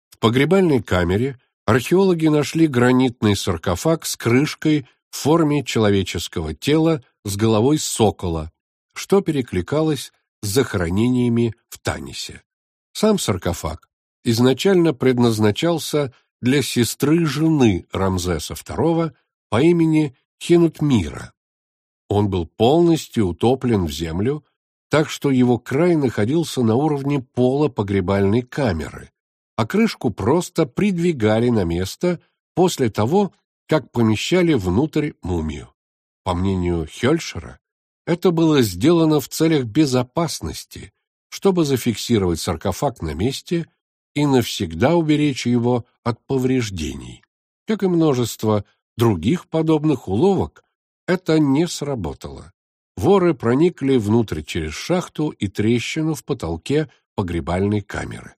В погребальной камере археологи нашли гранитный саркофаг с крышкой в форме человеческого тела с головой сокола, что перекликалось с захоронениями в Танисе. Сам саркофаг изначально предназначался для сестры жены Рамзеса II по имени Хенутмира. Он был полностью утоплен в землю, так что его край находился на уровне пола погребальной камеры, а крышку просто придвигали на место после того, как помещали внутрь мумию. По мнению Хельшера, это было сделано в целях безопасности, чтобы зафиксировать саркофаг на месте и навсегда уберечь его от повреждений. Как и множество других подобных уловок, это не сработало. Воры проникли внутрь через шахту и трещину в потолке погребальной камеры.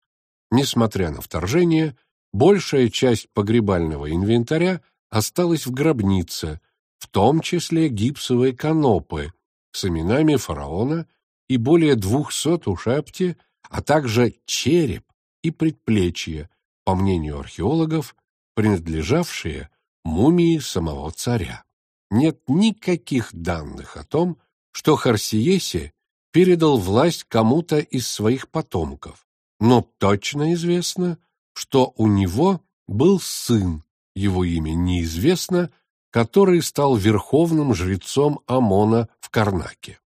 Несмотря на вторжение, большая часть погребального инвентаря осталась в гробнице, в том числе гипсовые канопы с именами фараона и более двухсот ушепти, а также череп и предплечье, по мнению археологов, принадлежавшие мумии самого царя. Нет никаких данных о том, что Харсиеси передал власть кому-то из своих потомков, но точно известно, что у него был сын, его имя неизвестно, который стал верховным жрецом Амона в Карнаке,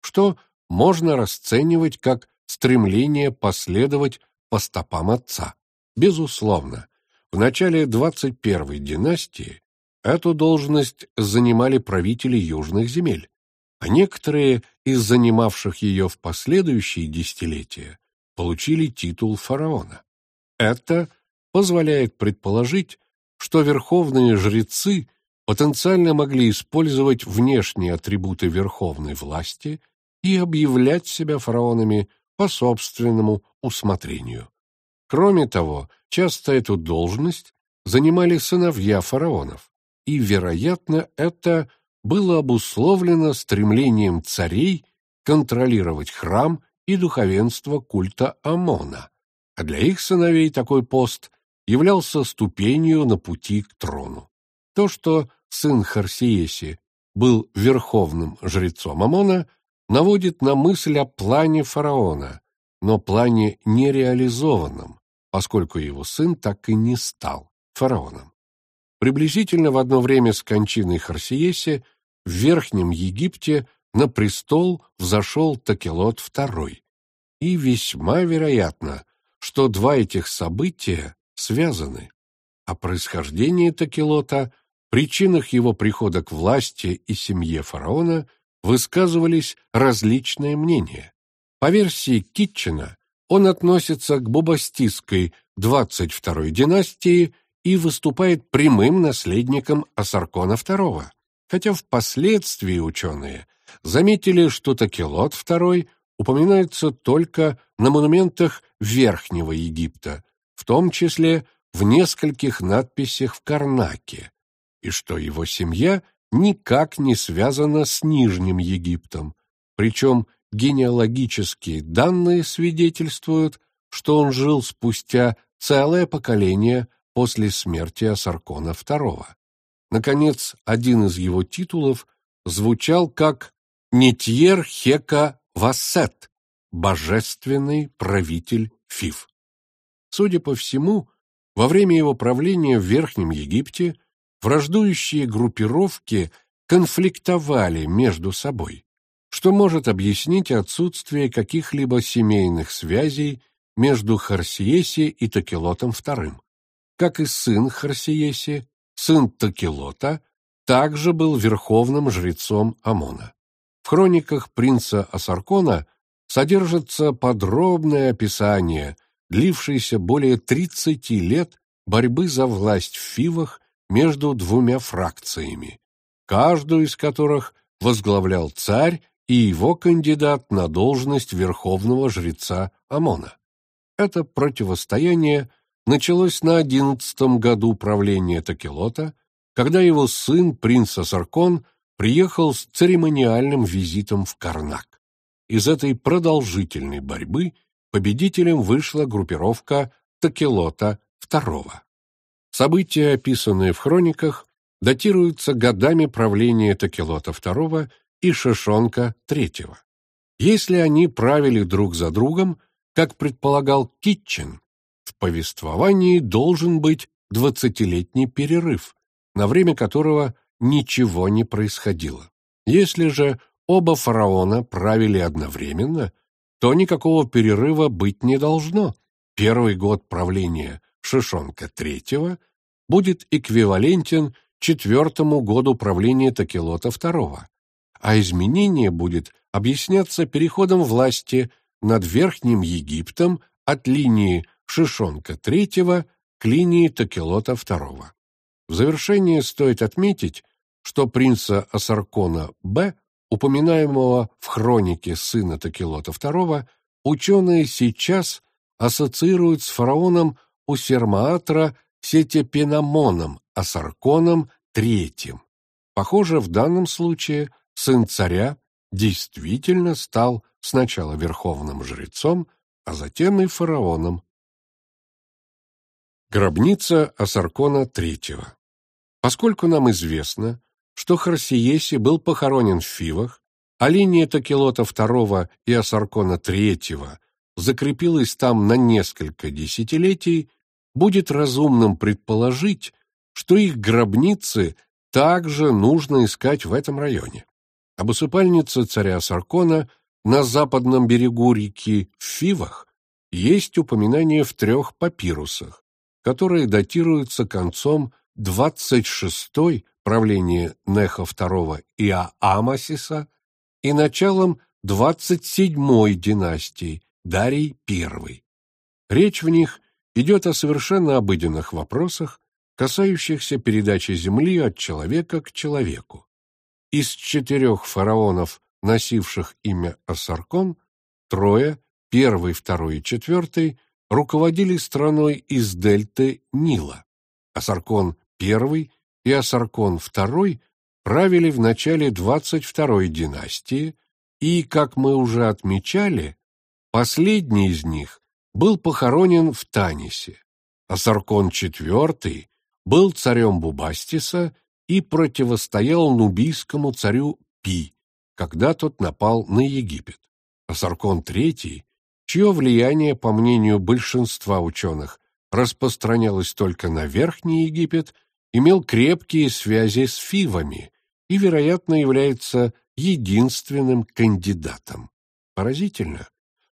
что можно расценивать как стремление последовать по стопам отца. Безусловно, в начале 21-й династии эту должность занимали правители южных земель, а некоторые из занимавших ее в последующие десятилетия получили титул фараона. Это позволяет предположить, что верховные жрецы потенциально могли использовать внешние атрибуты верховной власти и объявлять себя фараонами по собственному усмотрению. Кроме того, часто эту должность занимали сыновья фараонов, и, вероятно, это было обусловлено стремлением царей контролировать храм и духовенство культа Амона, а для их сыновей такой пост являлся ступенью на пути к трону. То, что сын Харсиеси был верховным жрецом Амона, наводит на мысль о плане фараона, но плане нереализованном, поскольку его сын так и не стал фараоном. Приблизительно в одно время с кончиной Харсиеси в Верхнем Египте на престол взошел Такелот II. И весьма вероятно, что два этих события связаны. О происхождении Такелота, причинах его прихода к власти и семье фараона высказывались различные мнения. По версии Китчена, он относится к бубастистской 22-й династии и выступает прямым наследником Асаркона II, хотя впоследствии ученые заметили, что Такелот II упоминается только на монументах Верхнего Египта, в том числе в нескольких надписях в Карнаке, и что его семья никак не связана с Нижним Египтом, причем генеалогические данные свидетельствуют, что он жил спустя целое поколение после смерти Асаркона II. Наконец, один из его титулов звучал как «Нитьер Хека Вассет» — «Божественный правитель Фив». Судя по всему, во время его правления в Верхнем Египте враждующие группировки конфликтовали между собой что может объяснить отсутствие каких-либо семейных связей между Харсиеси и Такелотом II. Как и сын Харсиеси, сын Такелота, также был верховным жрецом Амона. В хрониках принца Асаркона содержится подробное описание, длившееся более 30 лет борьбы за власть в Фивах между двумя фракциями, каждую из которых возглавлял царь и его кандидат на должность верховного жреца Амона. Это противостояние началось на одиннадцатом году правления Такелота, когда его сын, принц Асаркон, приехал с церемониальным визитом в Карнак. Из этой продолжительной борьбы победителем вышла группировка Такелота II. События, описанные в хрониках, датируются годами правления Такелота II и Шишонка III. Если они правили друг за другом, как предполагал Китчен, в повествовании должен быть двадцатилетний перерыв, на время которого ничего не происходило. Если же оба фараона правили одновременно, то никакого перерыва быть не должно. Первый год правления Шишонка III будет эквивалентен четвертому году правления Такелота II, а изменение будет объясняться переходом власти над Верхним Египтом от линии Шишонка III к линии Такелота II. В завершение стоит отметить, что принца Асаркона Б, упоминаемого в хронике сына Такелота II, ученые сейчас ассоциируют с фараоном Усермаатра Сетепенамоном Асарконом III. Похоже, в данном случае сын царя действительно стал сначала верховным жрецом, а затем и фараоном. Гробница Асаркона III Поскольку нам известно, что Харсиеси был похоронен в Фивах, а линия Такелота II и Асаркона III закрепилась там на несколько десятилетий, будет разумным предположить, что их гробницы также нужно искать в этом районе. Об усыпальнице царя Саркона на западном берегу реки в Фивах есть упоминание в трех папирусах, которые датируются концом 26-й правления Неха II Иоамасиса и началом 27-й династии Дарий I. Речь в них идет о совершенно обыденных вопросах, касающихся передачи земли от человека к человеку. Из четырех фараонов, носивших имя Асаркон, трое, первый, второй и четвертый, руководили страной из дельты Нила. Асаркон I и Асаркон II правили в начале 22-й династии, и, как мы уже отмечали, последний из них был похоронен в Танисе. Асаркон IV был царем Бубастиса и противостоял нубийскому царю Пи, когда тот напал на Египет. А Саркон III, чье влияние, по мнению большинства ученых, распространялось только на Верхний Египет, имел крепкие связи с фивами и, вероятно, является единственным кандидатом. Поразительно,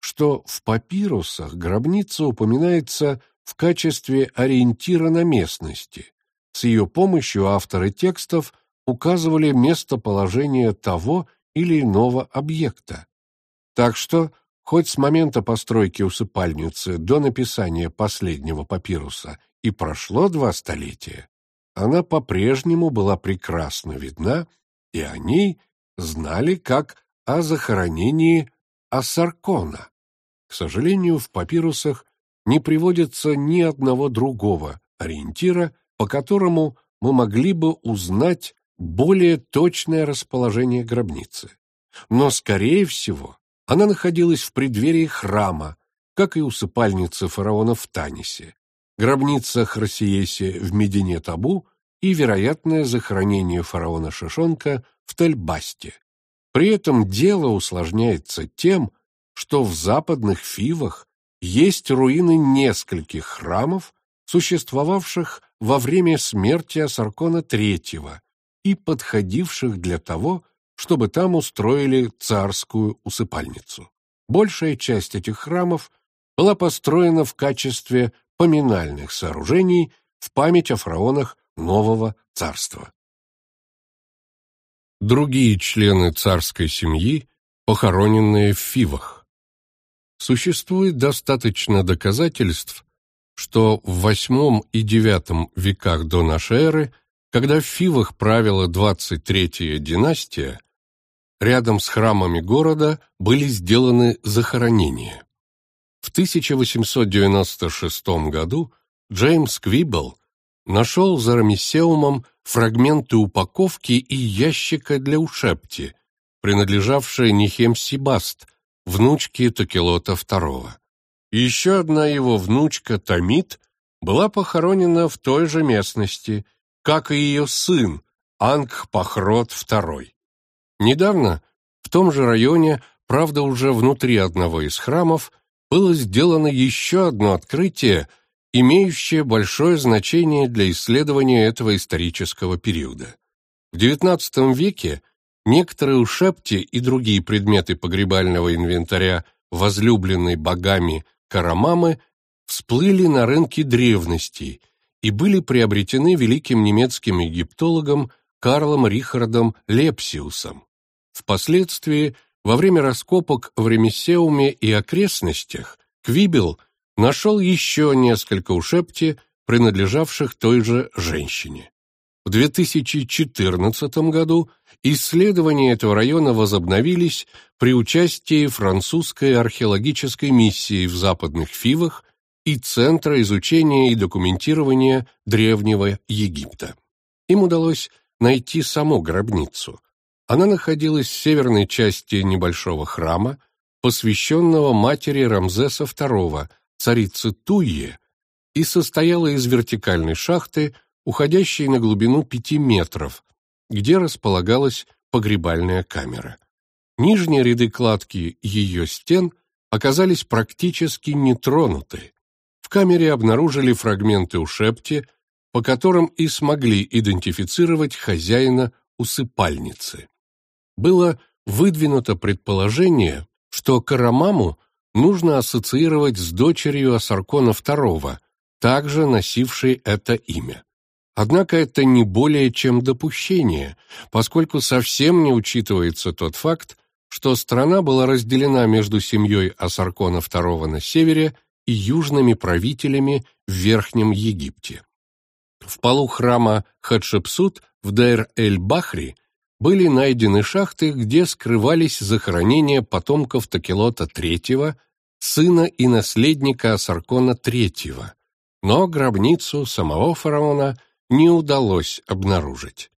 что в папирусах гробница упоминается в качестве ориентира на местности, с ее помощью авторы текстов указывали местоположение того или иного объекта. Так что, хоть с момента постройки усыпальницы до написания последнего папируса и прошло два столетия, она по-прежнему была прекрасно видна, и о ней знали как о захоронении Асаркона. К сожалению, в папирусах не приводится ни одного другого ориентира, по которому мы могли бы узнать более точное расположение гробницы. Но, скорее всего, она находилась в преддверии храма, как и усыпальница фараона в Танисе, гробница Хросиеси в Медине-Табу и вероятное захоронение фараона Шишонка в Тельбасте. При этом дело усложняется тем, что в западных Фивах есть руины нескольких храмов, существовавших во время смерти Асаркона III и подходивших для того, чтобы там устроили царскую усыпальницу. Большая часть этих храмов была построена в качестве поминальных сооружений в память о фараонах нового царства. другие члены царской семьи, похороненные в Фивах. Существует достаточно доказательств, что в VIII и IX веках до нашей эры, когда в Фивах правила 23-я династия, рядом с храмами города были сделаны захоронения. В 1896 году Джеймс Квиббл нашел за Рамисеумом фрагменты упаковки и ящика для ушепти, принадлежавшие Нихем-Сибаст, внучке Токелота II. Еще одна его внучка Тамит была похоронена в той же местности, как и ее сын Ангх-Пахрот II. Недавно в том же районе, правда уже внутри одного из храмов, было сделано еще одно открытие, имеющее большое значение для исследования этого исторического периода. В XIX веке некоторые ушепти и другие предметы погребального инвентаря, возлюбленной богами Карамамы, всплыли на рынке древностей и были приобретены великим немецким египтологом Карлом Рихардом Лепсиусом. Впоследствии, во время раскопок в Ремесеуме и окрестностях, Квибел нашел еще несколько ушепти, принадлежавших той же женщине. В 2014 году исследования этого района возобновились при участии французской археологической миссии в Западных Фивах и Центра изучения и документирования Древнего Египта. Им удалось найти саму гробницу, она находилась в северной части небольшого храма, посвященного матери Рамзеса II, царице Туйе, и состояла из вертикальной шахты, уходящей на глубину пяти метров, где располагалась погребальная камера. Нижние ряды кладки ее стен оказались практически нетронуты. В камере обнаружили фрагменты ушепти, по которым и смогли идентифицировать хозяина усыпальницы было выдвинуто предположение, что Карамаму нужно ассоциировать с дочерью Асаркона II, также носившей это имя. Однако это не более чем допущение, поскольку совсем не учитывается тот факт, что страна была разделена между семьей Асаркона II на севере и южными правителями в Верхнем Египте. В полу храма Хатшепсут в Дейр-эль-Бахри были найдены шахты, где скрывались захоронения потомков Такелота III, сына и наследника Асаркона III, но гробницу самого фараона не удалось обнаружить.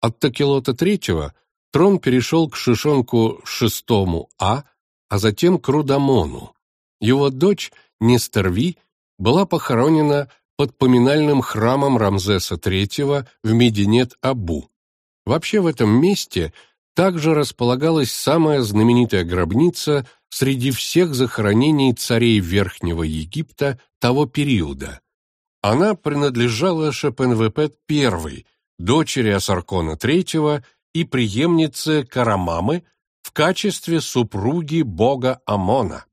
От Такелота III трон перешел к Шишонку VI А, а затем к Рудамону. Его дочь Нестерви была похоронена под поминальным храмом Рамзеса III в Мединет-Абу, Вообще в этом месте также располагалась самая знаменитая гробница среди всех захоронений царей Верхнего Египта того периода. Она принадлежала Шепенвепет I, дочери Асаркона III и преемнице Карамамы в качестве супруги бога Амона.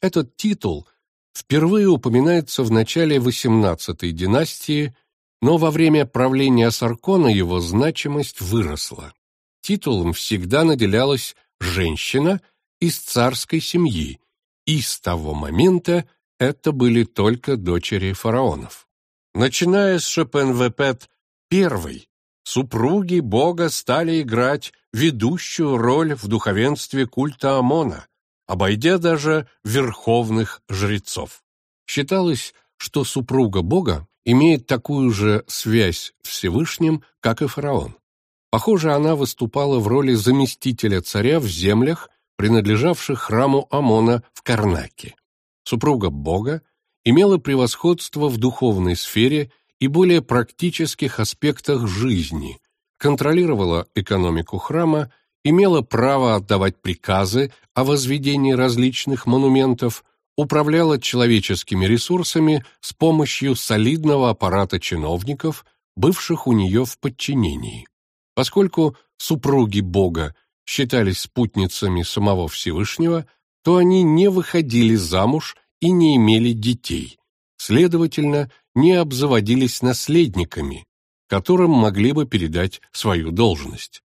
Этот титул впервые упоминается в начале XVIII династии – но во время правления Саркона его значимость выросла. Титулом всегда наделялась женщина из царской семьи, и с того момента это были только дочери фараонов. Начиная с Шопенвепет I, супруги бога стали играть ведущую роль в духовенстве культа Амона, обойдя даже верховных жрецов. Считалось, что супруга бога имеет такую же связь с Всевышним, как и фараон. Похоже, она выступала в роли заместителя царя в землях, принадлежавших храму Амона в Карнаке. Супруга Бога имела превосходство в духовной сфере и более практических аспектах жизни, контролировала экономику храма, имела право отдавать приказы о возведении различных монументов, управляла человеческими ресурсами с помощью солидного аппарата чиновников, бывших у нее в подчинении. Поскольку супруги Бога считались спутницами самого Всевышнего, то они не выходили замуж и не имели детей, следовательно, не обзаводились наследниками, которым могли бы передать свою должность.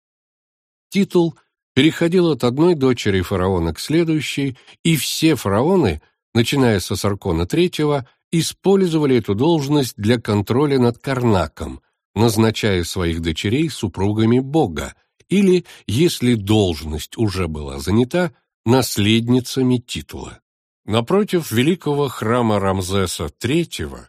титул переходил от одной дочери фараона к следующей, и все фараоны, начиная со Саркона III, использовали эту должность для контроля над Карнаком, назначая своих дочерей супругами бога, или, если должность уже была занята, наследницами титула. Напротив великого храма Рамзеса III,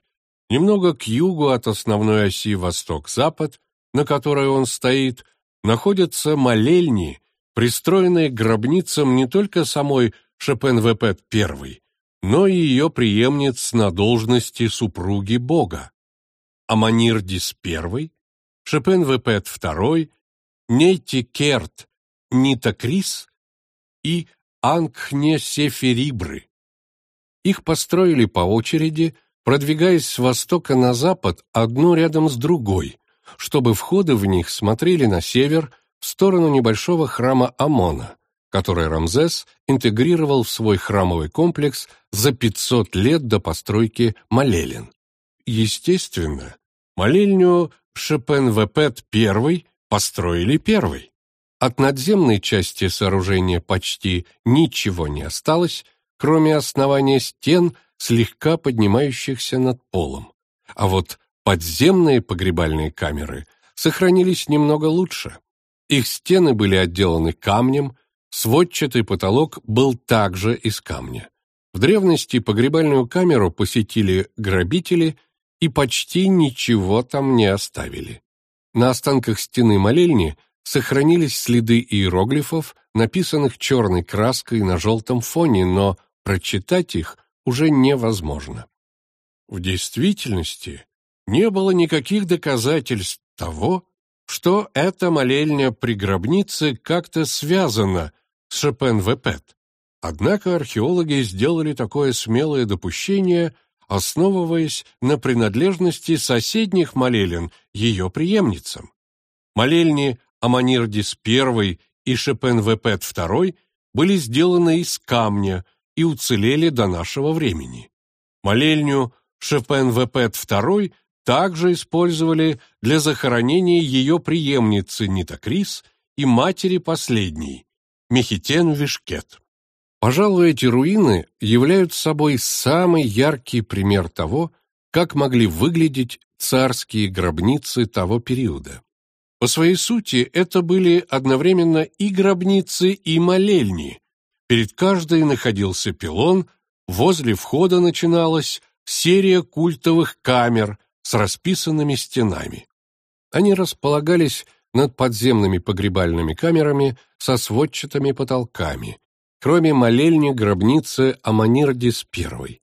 немного к югу от основной оси восток-запад, на которой он стоит, находятся молельни, пристроенные к гробницам не только самой Шепенвепет I, но и ее преемниц на должности супруги Бога. Аманирдис I, Шепенвепет II, Нейтикерт, Нитакрис и Ангхнесеферибры. Их построили по очереди, продвигаясь с востока на запад одну рядом с другой, чтобы входы в них смотрели на север в сторону небольшого храма Амона, который Рамзес интегрировал в свой храмовый комплекс за 500 лет до постройки молелин. Естественно, молельню Шепенвепет I построили первый. От надземной части сооружения почти ничего не осталось, кроме основания стен, слегка поднимающихся над полом. А вот подземные погребальные камеры сохранились немного лучше. Их стены были отделаны камнем, сводчатый потолок был также из камня. В древности погребальную камеру посетили грабители и почти ничего там не оставили. На останках стены молельни сохранились следы иероглифов, написанных черной краской на желтом фоне, но прочитать их уже невозможно. В действительности не было никаких доказательств того, что эта молельня при гробнице как-то связана с Шопен-Вепет. Однако археологи сделали такое смелое допущение, основываясь на принадлежности соседних молелин ее преемницам. Молельни Аманирдис I и Шопен-Вепет II были сделаны из камня, и уцелели до нашего времени. Молельню Шепен-Вепет II также использовали для захоронения ее преемницы Нитокрис и матери последней, Мехитен-Вишкет. Пожалуй, эти руины являются собой самый яркий пример того, как могли выглядеть царские гробницы того периода. По своей сути, это были одновременно и гробницы, и молельни, Перед каждой находился пилон, возле входа начиналась серия культовых камер с расписанными стенами. Они располагались над подземными погребальными камерами со сводчатыми потолками, кроме молельни гробницы Аманирдис I.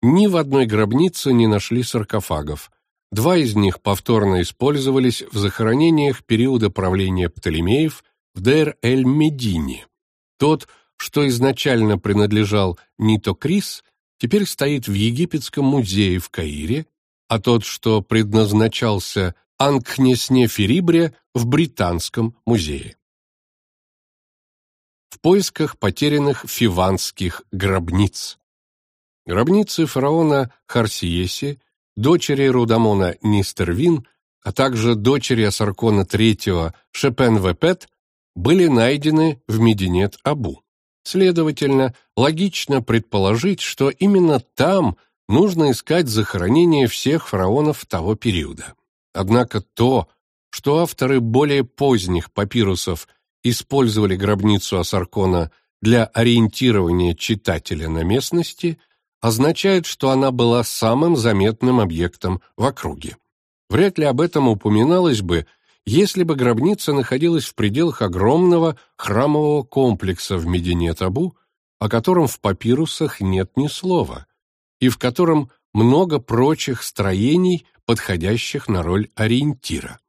Ни в одной гробнице не нашли саркофагов. Два из них повторно использовались в захоронениях периода правления Птолемеев в Дер-эль-Медине. Тот, что изначально принадлежал Нито Крис, теперь стоит в Египетском музее в Каире, а тот, что предназначался Ангхнесне Ферибре, в Британском музее. В поисках потерянных фиванских гробниц. Гробницы фараона Харсиеси, дочери Рудамона Нистервин, а также дочери Асаркона III Шепен-Вепет были найдены в Мединет-Абу. Следовательно, логично предположить, что именно там нужно искать захоронение всех фараонов того периода. Однако то, что авторы более поздних папирусов использовали гробницу Асаркона для ориентирования читателя на местности, означает, что она была самым заметным объектом в округе. Вряд ли об этом упоминалось бы, если бы гробница находилась в пределах огромного храмового комплекса в Медине-Табу, о котором в папирусах нет ни слова, и в котором много прочих строений, подходящих на роль ориентира.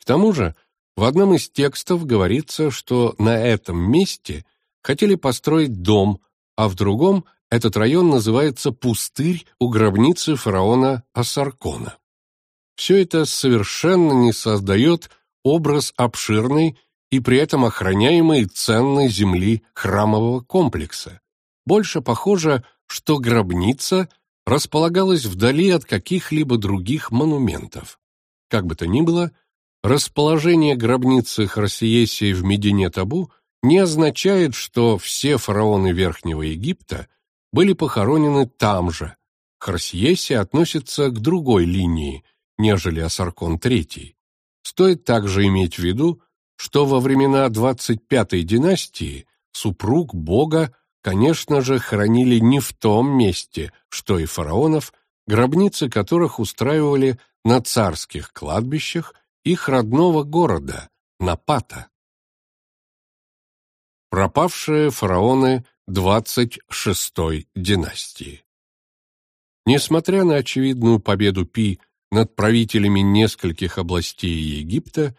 К тому же, в одном из текстов говорится, что на этом месте хотели построить дом, а в другом этот район называется «Пустырь у гробницы фараона Асаркона». Все это совершенно не создает образ обширной и при этом охраняемой ценной земли храмового комплекса. Больше похоже, что гробница располагалась вдали от каких-либо других монументов. Как бы то ни было, Расположение гробницы Харсиесии в Медине Табу не означает, что все фараоны Верхнего Египта были похоронены там же. Харсиесия относится к другой линии, нежели Асаркон III. Стоит также иметь в виду, что во времена 25-й династии супруг бога, конечно же, хоронили не в том месте, что и фараонов, гробницы которых устраивали на царских кладбищах их родного города, Напата. Пропавшие фараоны 26-й династии Несмотря на очевидную победу Пи над правителями нескольких областей Египта,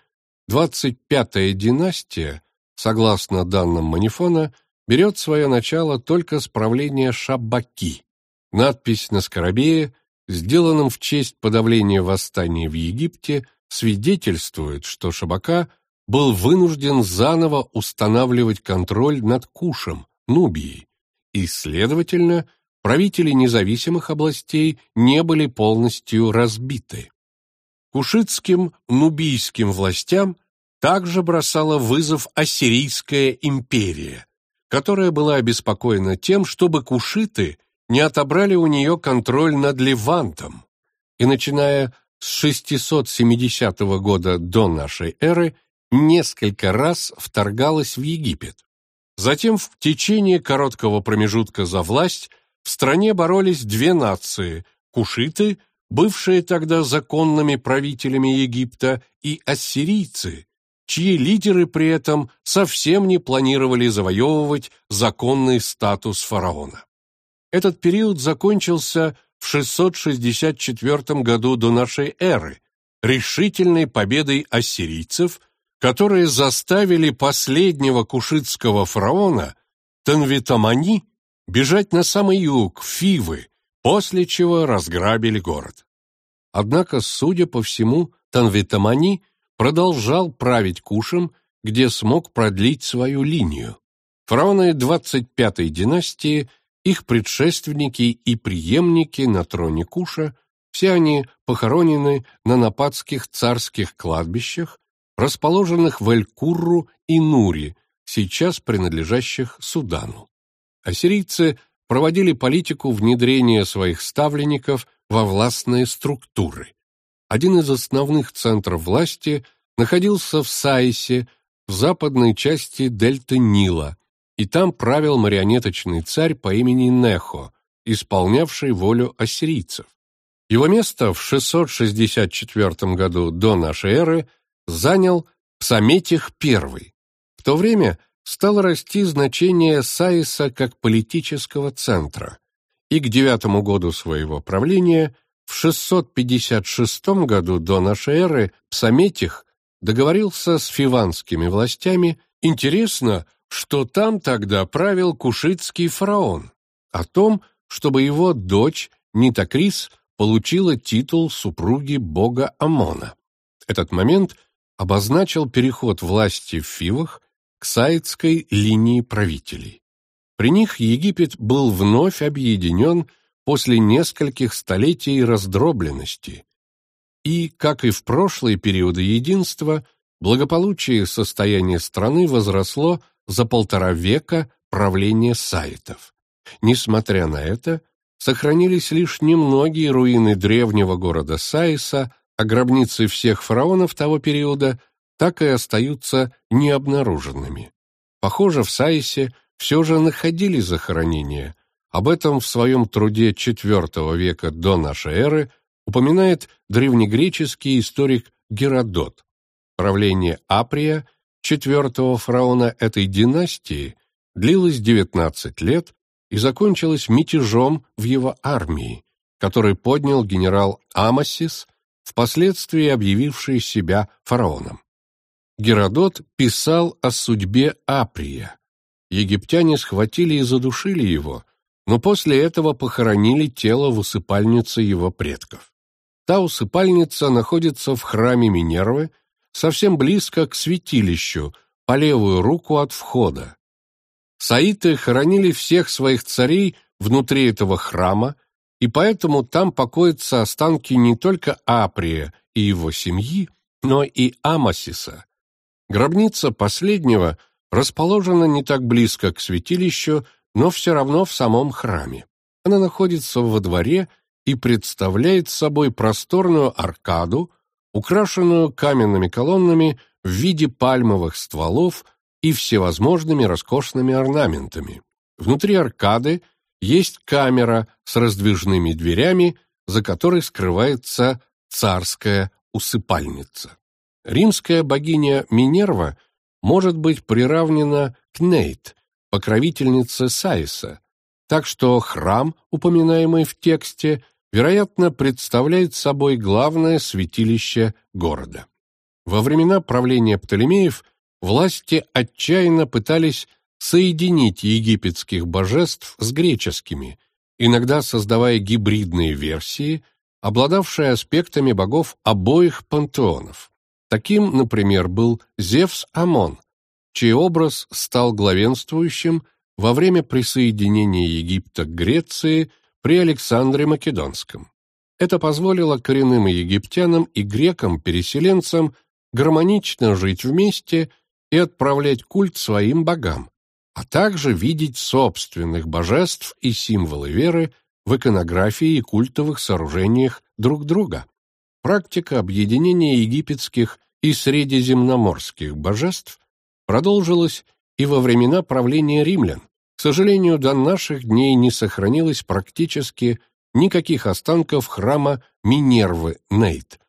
25-я династия, согласно данным Манифона, берет свое начало только с правления Шабаки. Надпись на скоробее, сделанном в честь подавления восстания в Египте, свидетельствует, что Шабака был вынужден заново устанавливать контроль над Кушем, Нубией, и, следовательно, правители независимых областей не были полностью разбиты. Кушитским, нубийским властям также бросала вызов Ассирийская империя, которая была обеспокоена тем, чтобы кушиты не отобрали у нее контроль над Левантом, и, начиная с 670 года до нашей эры, несколько раз вторгалась в Египет. Затем в течение короткого промежутка за власть в стране боролись две нации – кушиты, бывшие тогда законными правителями Египта, и ассирийцы, чьи лидеры при этом совсем не планировали завоевывать законный статус фараона. Этот период закончился в 664 году до нашей эры решительной победой ассирийцев, которые заставили последнего кушитского фараона Танвитамани бежать на самый юг, в Фивы, после чего разграбили город. Однако, судя по всему, Танвитамани продолжал править Кушем, где смог продлить свою линию. Фараоны 25-й династии, их предшественники и преемники на троне Куша, все они похоронены на нападских царских кладбищах, расположенных в Эль-Курру и Нури, сейчас принадлежащих Судану ассирийцы проводили политику внедрения своих ставленников во властные структуры. Один из основных центров власти находился в Саисе, в западной части дельты Нила, и там правил марионеточный царь по имени Нехо, исполнявший волю ассирийцев. Его место в 664 году до нашей эры занял Псаметих I. В то время стало расти значение Саиса как политического центра, и к девятому году своего правления, в 656 году до нашей эры, Псаметих договорился с фиванскими властями, интересно, что там тогда правил кушитский фараон, о том, чтобы его дочь Нитакрис получила титул супруги бога Амона. Этот момент обозначил переход власти в Фивах к саидской линии правителей. При них Египет был вновь объединен после нескольких столетий раздробленности. И, как и в прошлые периоды единства, благополучие состояния страны возросло за полтора века правления саитов. Несмотря на это, сохранились лишь немногие руины древнего города Саиса, а гробницы всех фараонов того периода так и остаются необнаруженными. Похоже, в Саисе все же находили захоронения. Об этом в своем труде IV века до нашей эры упоминает древнегреческий историк Геродот. Правление Априя, четвертого фараона этой династии, длилось 19 лет и закончилось мятежом в его армии, который поднял генерал Амасис, впоследствии объявивший себя фараоном. Геродот писал о судьбе Априя. Египтяне схватили и задушили его, но после этого похоронили тело в усыпальнице его предков. Та усыпальница находится в храме Минервы, совсем близко к святилищу, по левую руку от входа. Саиты хоронили всех своих царей внутри этого храма, и поэтому там покоятся останки не только Априя и его семьи, но и Амасиса. Гробница последнего расположена не так близко к святилищу, но все равно в самом храме. Она находится во дворе и представляет собой просторную аркаду, украшенную каменными колоннами в виде пальмовых стволов и всевозможными роскошными орнаментами. Внутри аркады есть камера с раздвижными дверями, за которой скрывается царская усыпальница. Римская богиня Минерва может быть приравнена к Нейт, покровительнице Саиса, так что храм, упоминаемый в тексте, вероятно, представляет собой главное святилище города. Во времена правления Птолемеев власти отчаянно пытались соединить египетских божеств с греческими, иногда создавая гибридные версии, обладавшие аспектами богов обоих пантеонов. Таким, например, был Зевс-Амон, чей образ стал главенствующим во время присоединения Египта к Греции при Александре Македонском. Это позволило коренным египтянам и грекам-переселенцам гармонично жить вместе и отправлять культ своим богам, а также видеть собственных божеств и символы веры в иконографии и культовых сооружениях друг друга. Практика объединения египетских и средиземноморских божеств продолжилась и во времена правления римлян. К сожалению, до наших дней не сохранилось практически никаких останков храма Минервы Нейт.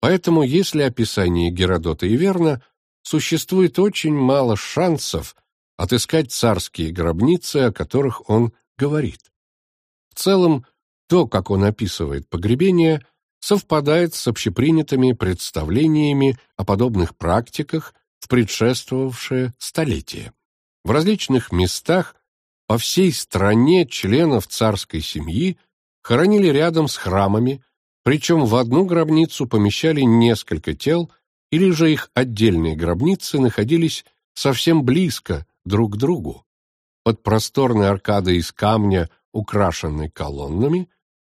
Поэтому, если описание Геродота и верно, существует очень мало шансов отыскать царские гробницы, о которых он говорит. В целом, то, как он описывает погребение, совпадает с общепринятыми представлениями о подобных практиках в предшествовавшее столетие. В различных местах по всей стране членов царской семьи хоронили рядом с храмами, причем в одну гробницу помещали несколько тел, или же их отдельные гробницы находились совсем близко друг к другу. Под просторной аркадой из камня, украшенной колоннами,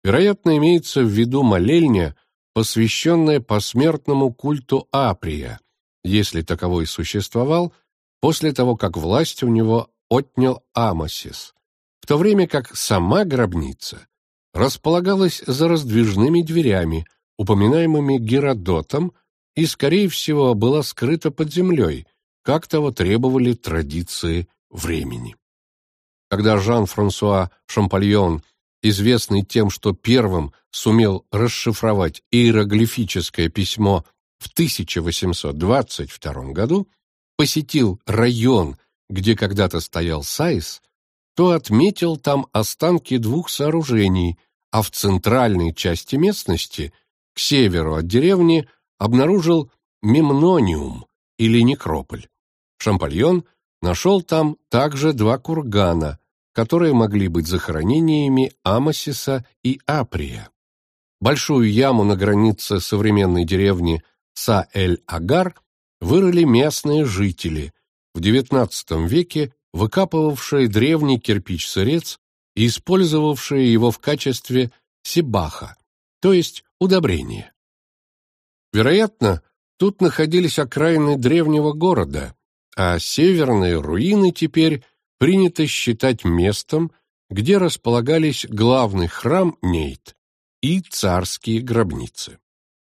вероятно, имеется в виду молельня, посвященная посмертному культу Априя, если таковой существовал, после того, как власть у него отнял Амосис, в то время как сама гробница располагалась за раздвижными дверями, упоминаемыми Геродотом, и, скорее всего, была скрыта под землей, как того требовали традиции времени. Когда Жан-Франсуа Шампальон, известный тем, что первым сумел расшифровать иероглифическое письмо в 1822 году, посетил район, где когда-то стоял Сайс, то отметил там останки двух сооружений, а в центральной части местности, к северу от деревни, обнаружил мемнониум или некрополь. Шампальон нашел там также два кургана, которые могли быть захоронениями Амосиса и Априя. Большую яму на границе современной деревни Са-эль-Агар вырыли местные жители, в XIX веке выкапывавшие древний кирпич-сырец и использовавшие его в качестве сибаха, то есть удобрения. Вероятно, тут находились окраины древнего города, а северные руины теперь принято считать местом, где располагались главный храм Нейт и царские гробницы.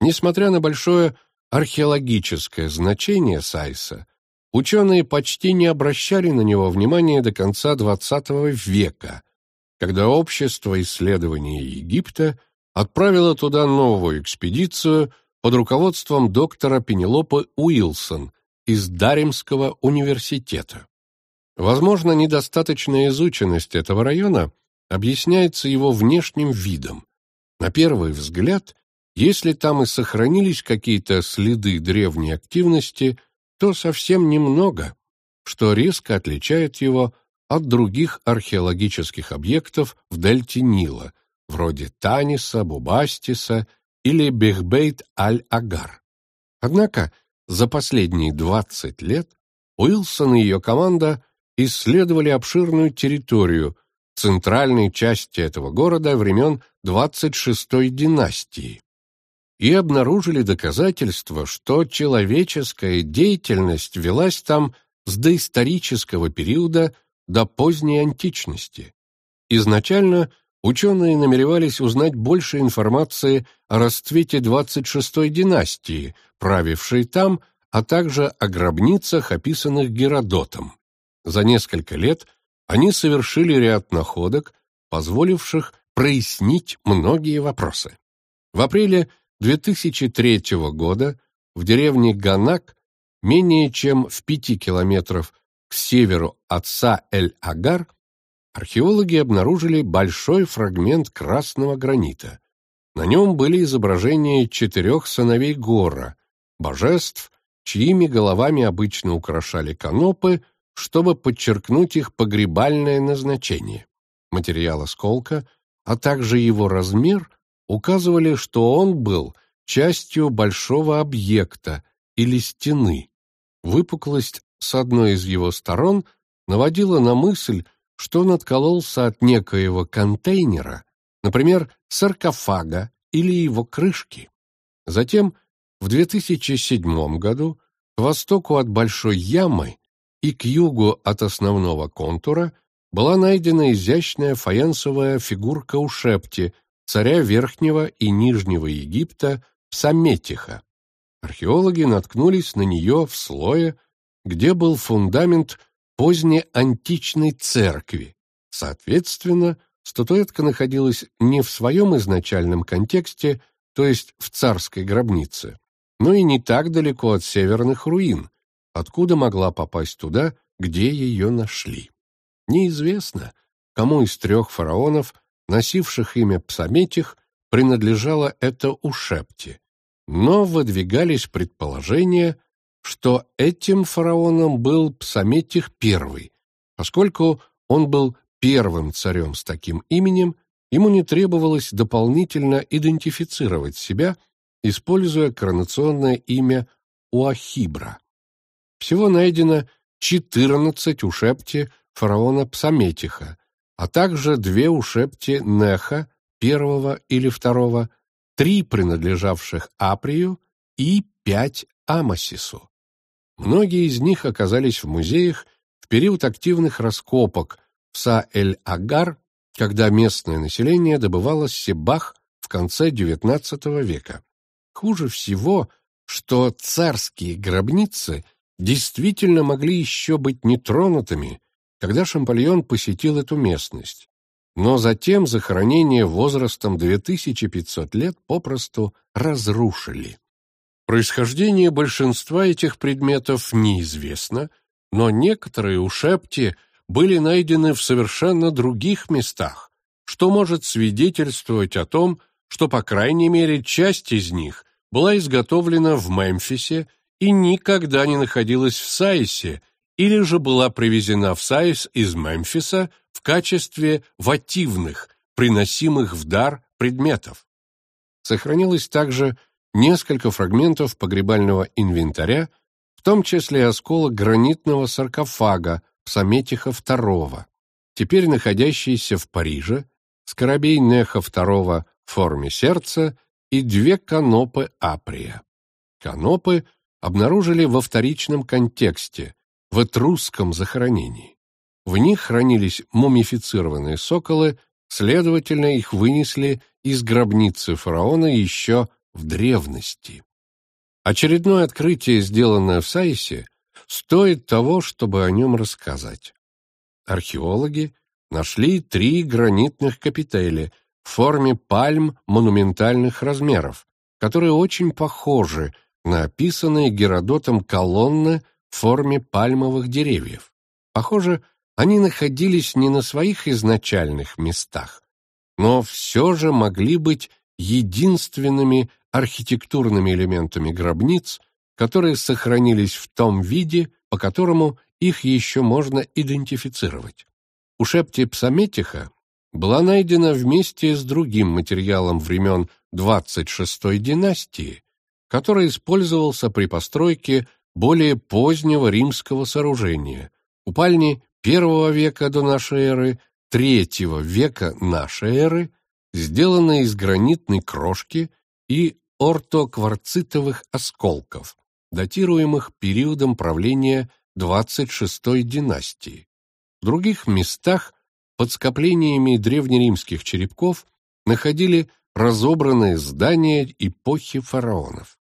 Несмотря на большое археологическое значение Сайса, ученые почти не обращали на него внимания до конца XX века, когда общество исследования Египта отправило туда новую экспедицию под руководством доктора Пенелопы Уилсон из Даримского университета. Возможно, недостаточная изученность этого района объясняется его внешним видом. На первый взгляд, если там и сохранились какие-то следы древней активности, то совсем немного, что резко отличает его от других археологических объектов в дельте Нила, вроде Таниса, Бубастиса или Бехбейт-аль-Агар. Однако за последние 20 лет Уилсон и ее команда исследовали обширную территорию центральной части этого города времен 26-й династии. и обнаружили доказательства, что человеческая деятельность велась там с доисторического периода до поздней античности. Изначально ученые намеревались узнать больше информации о расцвете 26-й династии, правившей там, а также о гробницах, описанных Геродотом. За несколько лет они совершили ряд находок, позволивших прояснить многие вопросы. В апреле 2003 года в деревне Ганак, менее чем в пяти километров к северу от Са-эль-Агар, археологи обнаружили большой фрагмент красного гранита. На нем были изображения четырех сыновей Гора, божеств, чьими головами обычно украшали канопы, чтобы подчеркнуть их погребальное назначение. Материал осколка, а также его размер указывали, что он был частью большого объекта или стены. Выпуклость с одной из его сторон наводила на мысль, что он откололся от некоего контейнера, например, саркофага или его крышки. Затем, в 2007 году, к востоку от Большой Ямы и к югу от основного контура была найдена изящная фаянсовая фигурка у Шепти, царя Верхнего и Нижнего Египта Псаметиха. Археологи наткнулись на нее в слое, где был фундамент позднеантичной церкви. Соответственно, статуэтка находилась не в своем изначальном контексте, то есть в царской гробнице, но и не так далеко от северных руин, откуда могла попасть туда, где ее нашли. Неизвестно, кому из трех фараонов, носивших имя Псаметих, принадлежало это Ушепти, но выдвигались предположения, что этим фараоном был Псаметих I, поскольку он был первым царем с таким именем, ему не требовалось дополнительно идентифицировать себя, используя коронационное имя Уахибра. Всего найдено 14 ушепти фараона Псаметиха, а также две ушепти Неха, первого или второго, три принадлежавших Априю и пять Амасису. Многие из них оказались в музеях в период активных раскопок в Са-эль-Агар, когда местное население добывало себах в конце XIX века. Хуже всего, что царские гробницы действительно могли еще быть нетронутыми, когда Шампальон посетил эту местность. Но затем захоронение возрастом 2500 лет попросту разрушили. Происхождение большинства этих предметов неизвестно, но некоторые у Шепти были найдены в совершенно других местах, что может свидетельствовать о том, что, по крайней мере, часть из них была изготовлена в Мемфисе и никогда не находилась в Сайсе, или же была привезена в Сайс из Мемфиса в качестве вативных, приносимых в дар предметов. Сохранилось также несколько фрагментов погребального инвентаря, в том числе осколок гранитного саркофага Псаметиха II, теперь находящийся в Париже, скоробей Неха II в форме сердца и две канопы Априя. Канопы обнаружили во вторичном контексте, в этрусском захоронении. В них хранились мумифицированные соколы, следовательно, их вынесли из гробницы фараона еще в древности. Очередное открытие, сделанное в Сайсе, стоит того, чтобы о нем рассказать. Археологи нашли три гранитных капители в форме пальм монументальных размеров, которые очень похожи на Геродотом колонны в форме пальмовых деревьев. Похоже, они находились не на своих изначальных местах, но все же могли быть единственными архитектурными элементами гробниц, которые сохранились в том виде, по которому их еще можно идентифицировать. У шепти Псаметиха была найдена вместе с другим материалом времен 26-й династии, который использовался при постройке более позднего римского сооружения, купальни первого века до нашей эры, третьего века нашей эры, сделанной из гранитной крошки и ортокварцитовых осколков, датируемых периодом правления 26-й династии. В других местах под скоплениями древнеримских черепков находили разобранные здания эпохи фараонов.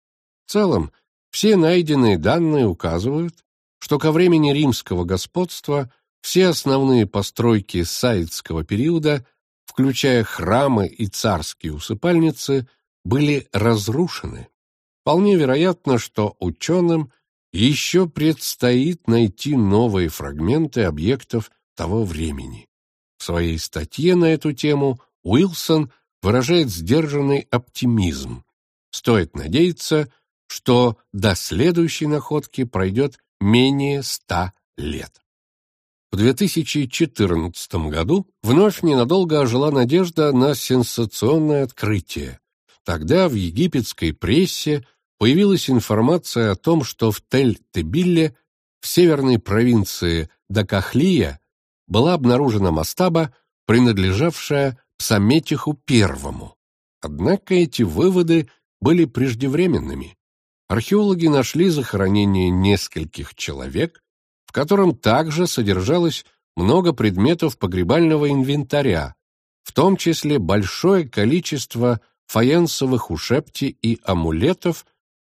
В целом, все найденные данные указывают, что ко времени римского господства все основные постройки саидского периода, включая храмы и царские усыпальницы, были разрушены. Вполне вероятно, что ученым еще предстоит найти новые фрагменты объектов того времени. В своей статье на эту тему Уилсон выражает сдержанный оптимизм. Стоит надеяться, что до следующей находки пройдет менее ста лет. В 2014 году вновь ненадолго ожила надежда на сенсационное открытие. Тогда в египетской прессе появилась информация о том, что в Тель-Тебилле, в северной провинции Дакахлия, была обнаружена мастаба, принадлежавшая Псаметиху Первому. Однако эти выводы были преждевременными археологи нашли захоронение нескольких человек, в котором также содержалось много предметов погребального инвентаря, в том числе большое количество фаянсовых ушепти и амулетов,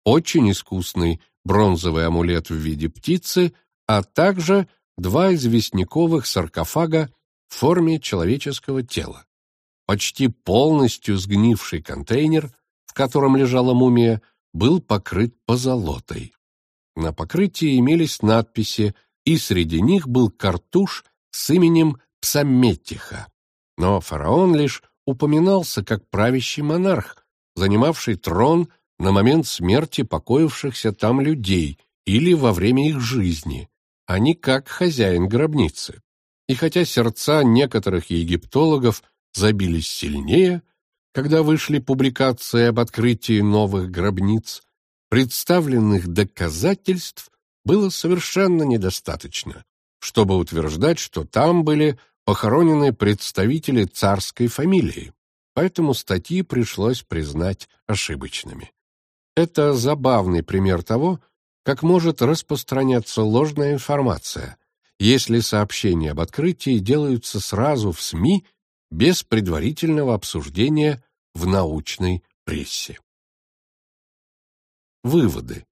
очень искусный бронзовый амулет в виде птицы, а также два известняковых саркофага в форме человеческого тела. Почти полностью сгнивший контейнер, в котором лежала мумия, был покрыт позолотой. На покрытии имелись надписи, и среди них был картуш с именем Псаметиха. Но фараон лишь упоминался как правящий монарх, занимавший трон на момент смерти покоившихся там людей или во время их жизни, а не как хозяин гробницы. И хотя сердца некоторых египтологов забились сильнее, когда вышли публикации об открытии новых гробниц, представленных доказательств было совершенно недостаточно, чтобы утверждать, что там были похоронены представители царской фамилии, поэтому статьи пришлось признать ошибочными. Это забавный пример того, как может распространяться ложная информация, если сообщения об открытии делаются сразу в СМИ без предварительного обсуждения в научной прессе. Выводы.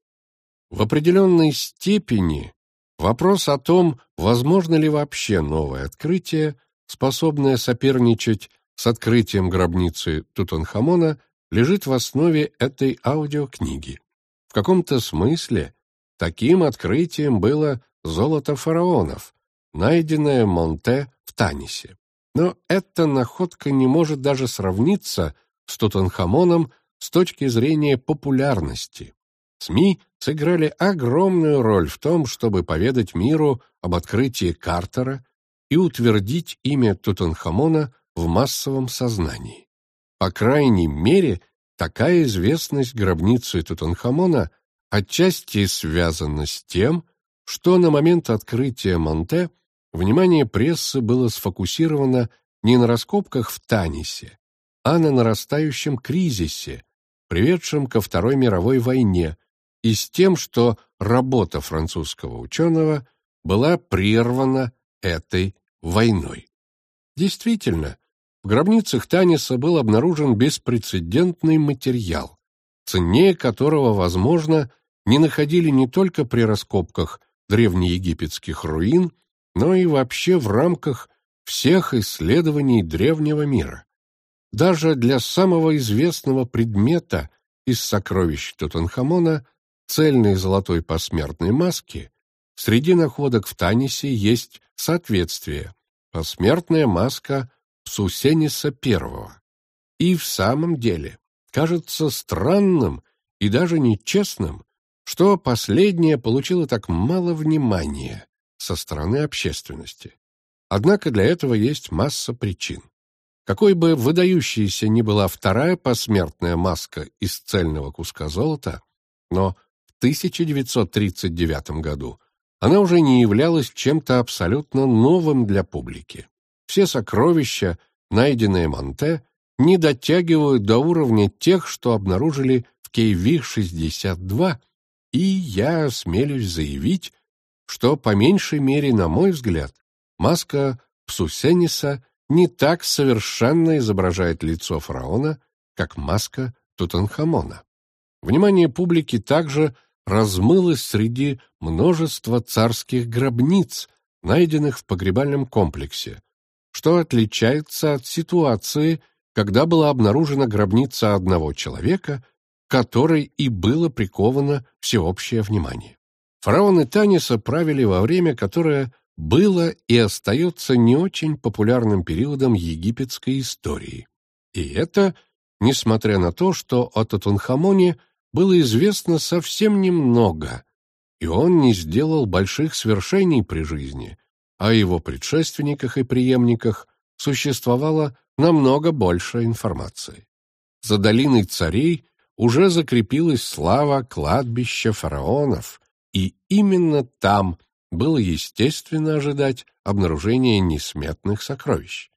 В определенной степени вопрос о том, возможно ли вообще новое открытие, способное соперничать с открытием гробницы Тутанхамона, лежит в основе этой аудиокниги. В каком-то смысле таким открытием было золото фараонов, найденное Монте в Танисе. Но эта находка не может даже сравниться с Тутанхамоном с точки зрения популярности. СМИ сыграли огромную роль в том, чтобы поведать миру об открытии Картера и утвердить имя Тутанхамона в массовом сознании. По крайней мере, такая известность гробницы Тутанхамона отчасти связана с тем, что на момент открытия Монте Внимание прессы было сфокусировано не на раскопках в Танисе, а на нарастающем кризисе, приведшем ко Второй мировой войне, и с тем, что работа французского ученого была прервана этой войной. Действительно, в гробницах Таниса был обнаружен беспрецедентный материал, ценнее которого, возможно, не находили не только при раскопках древнеегипетских руин, но и вообще в рамках всех исследований древнего мира. Даже для самого известного предмета из сокровищ Тутанхамона, цельной золотой посмертной маски, среди находок в Танисе есть соответствие – посмертная маска Псусениса I. И в самом деле кажется странным и даже нечестным, что последнее получило так мало внимания со стороны общественности. Однако для этого есть масса причин. Какой бы выдающейся ни была вторая посмертная маска из цельного куска золота, но в 1939 году она уже не являлась чем-то абсолютно новым для публики. Все сокровища, найденные Монте, не дотягивают до уровня тех, что обнаружили в в KV-62, и я осмелюсь заявить, что, по меньшей мере, на мой взгляд, маска Псусениса не так совершенно изображает лицо фараона, как маска Тутанхамона. Внимание публики также размылось среди множества царских гробниц, найденных в погребальном комплексе, что отличается от ситуации, когда была обнаружена гробница одного человека, которой и было приковано всеобщее внимание. Фараоны Таниса правили во время, которое было и остается не очень популярным периодом египетской истории. И это несмотря на то, что о Тутанхамоне было известно совсем немного, и он не сделал больших свершений при жизни, а о его предшественниках и преемниках существовало намного больше информации. За долиной царей уже закрепилась слава кладбища фараонов, и именно там – было естественно ожидать обнаружения несметных сокровищ.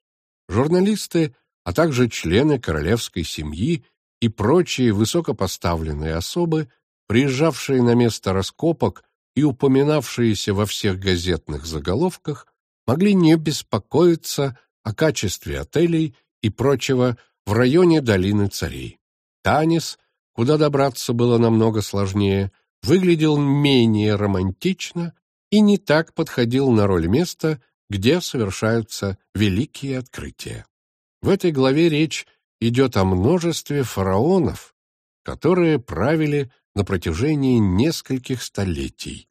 Журналисты, а также члены королевской семьи и прочие высокопоставленные особы, приезжавшие на место раскопок и упоминавшиеся во всех газетных заголовках, могли не беспокоиться о качестве отелей и прочего в районе долины царей. Танис, куда добраться было намного сложнее, выглядел менее романтично и не так подходил на роль места, где совершаются великие открытия. В этой главе речь идет о множестве фараонов, которые правили на протяжении нескольких столетий.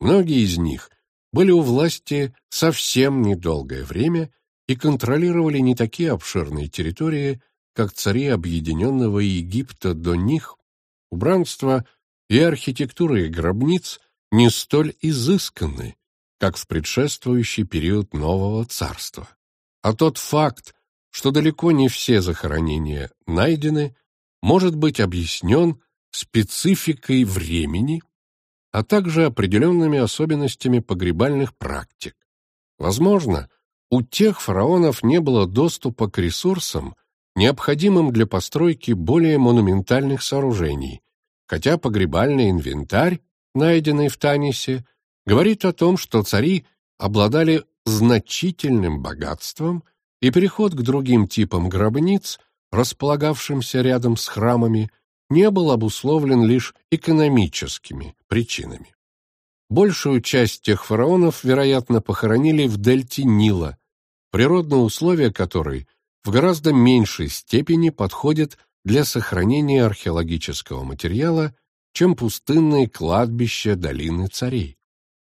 Многие из них были у власти совсем недолгое время и контролировали не такие обширные территории, как цари Объединенного Египта до них, убранство и архитектура их гробниц не столь изысканны, как в предшествующий период Нового Царства. А тот факт, что далеко не все захоронения найдены, может быть объяснен спецификой времени, а также определенными особенностями погребальных практик. Возможно, у тех фараонов не было доступа к ресурсам, необходимым для постройки более монументальных сооружений, хотя погребальный инвентарь найденный в Танисе, говорит о том, что цари обладали значительным богатством, и переход к другим типам гробниц, располагавшимся рядом с храмами, не был обусловлен лишь экономическими причинами. Большую часть тех фараонов, вероятно, похоронили в дельте Нила, природные условия которой в гораздо меньшей степени подходят для сохранения археологического материала чем пустынные кладбища долины царей.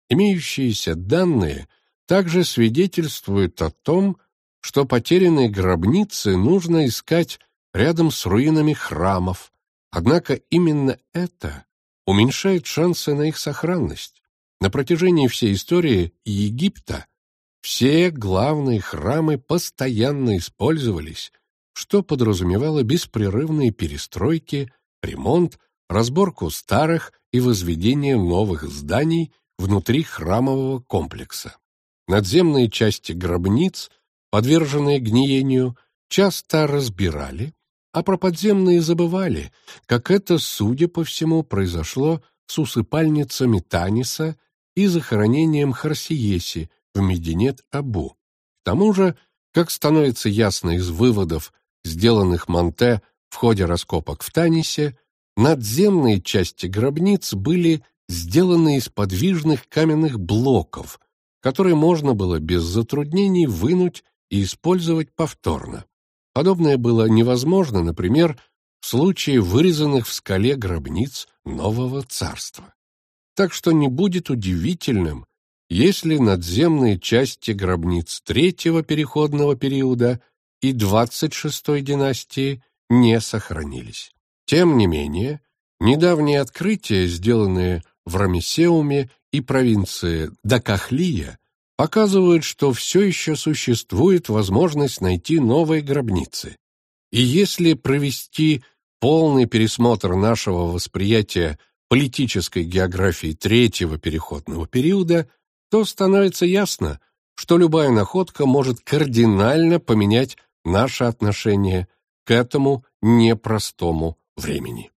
Имеющиеся данные также свидетельствуют о том, что потерянные гробницы нужно искать рядом с руинами храмов, однако именно это уменьшает шансы на их сохранность. На протяжении всей истории Египта все главные храмы постоянно использовались, что подразумевало беспрерывные перестройки, ремонт разборку старых и возведение новых зданий внутри храмового комплекса. Надземные части гробниц, подверженные гниению, часто разбирали, а про подземные забывали, как это, судя по всему, произошло с усыпальницами Таниса и захоронением Харсиеси в Мединет-Абу. К тому же, как становится ясно из выводов, сделанных Монте в ходе раскопок в Танисе, Надземные части гробниц были сделаны из подвижных каменных блоков, которые можно было без затруднений вынуть и использовать повторно. Подобное было невозможно, например, в случае вырезанных в скале гробниц нового царства. Так что не будет удивительным, если надземные части гробниц третьего переходного периода и 26-й династии не сохранились. Тем не менее, недавние открытия, сделанные в Рамесеуме и провинции Дакахлия, показывают, что все еще существует возможность найти новые гробницы. И если провести полный пересмотр нашего восприятия политической географии третьего переходного периода, то становится ясно, что любая находка может кардинально поменять наше отношение к этому непростому времени.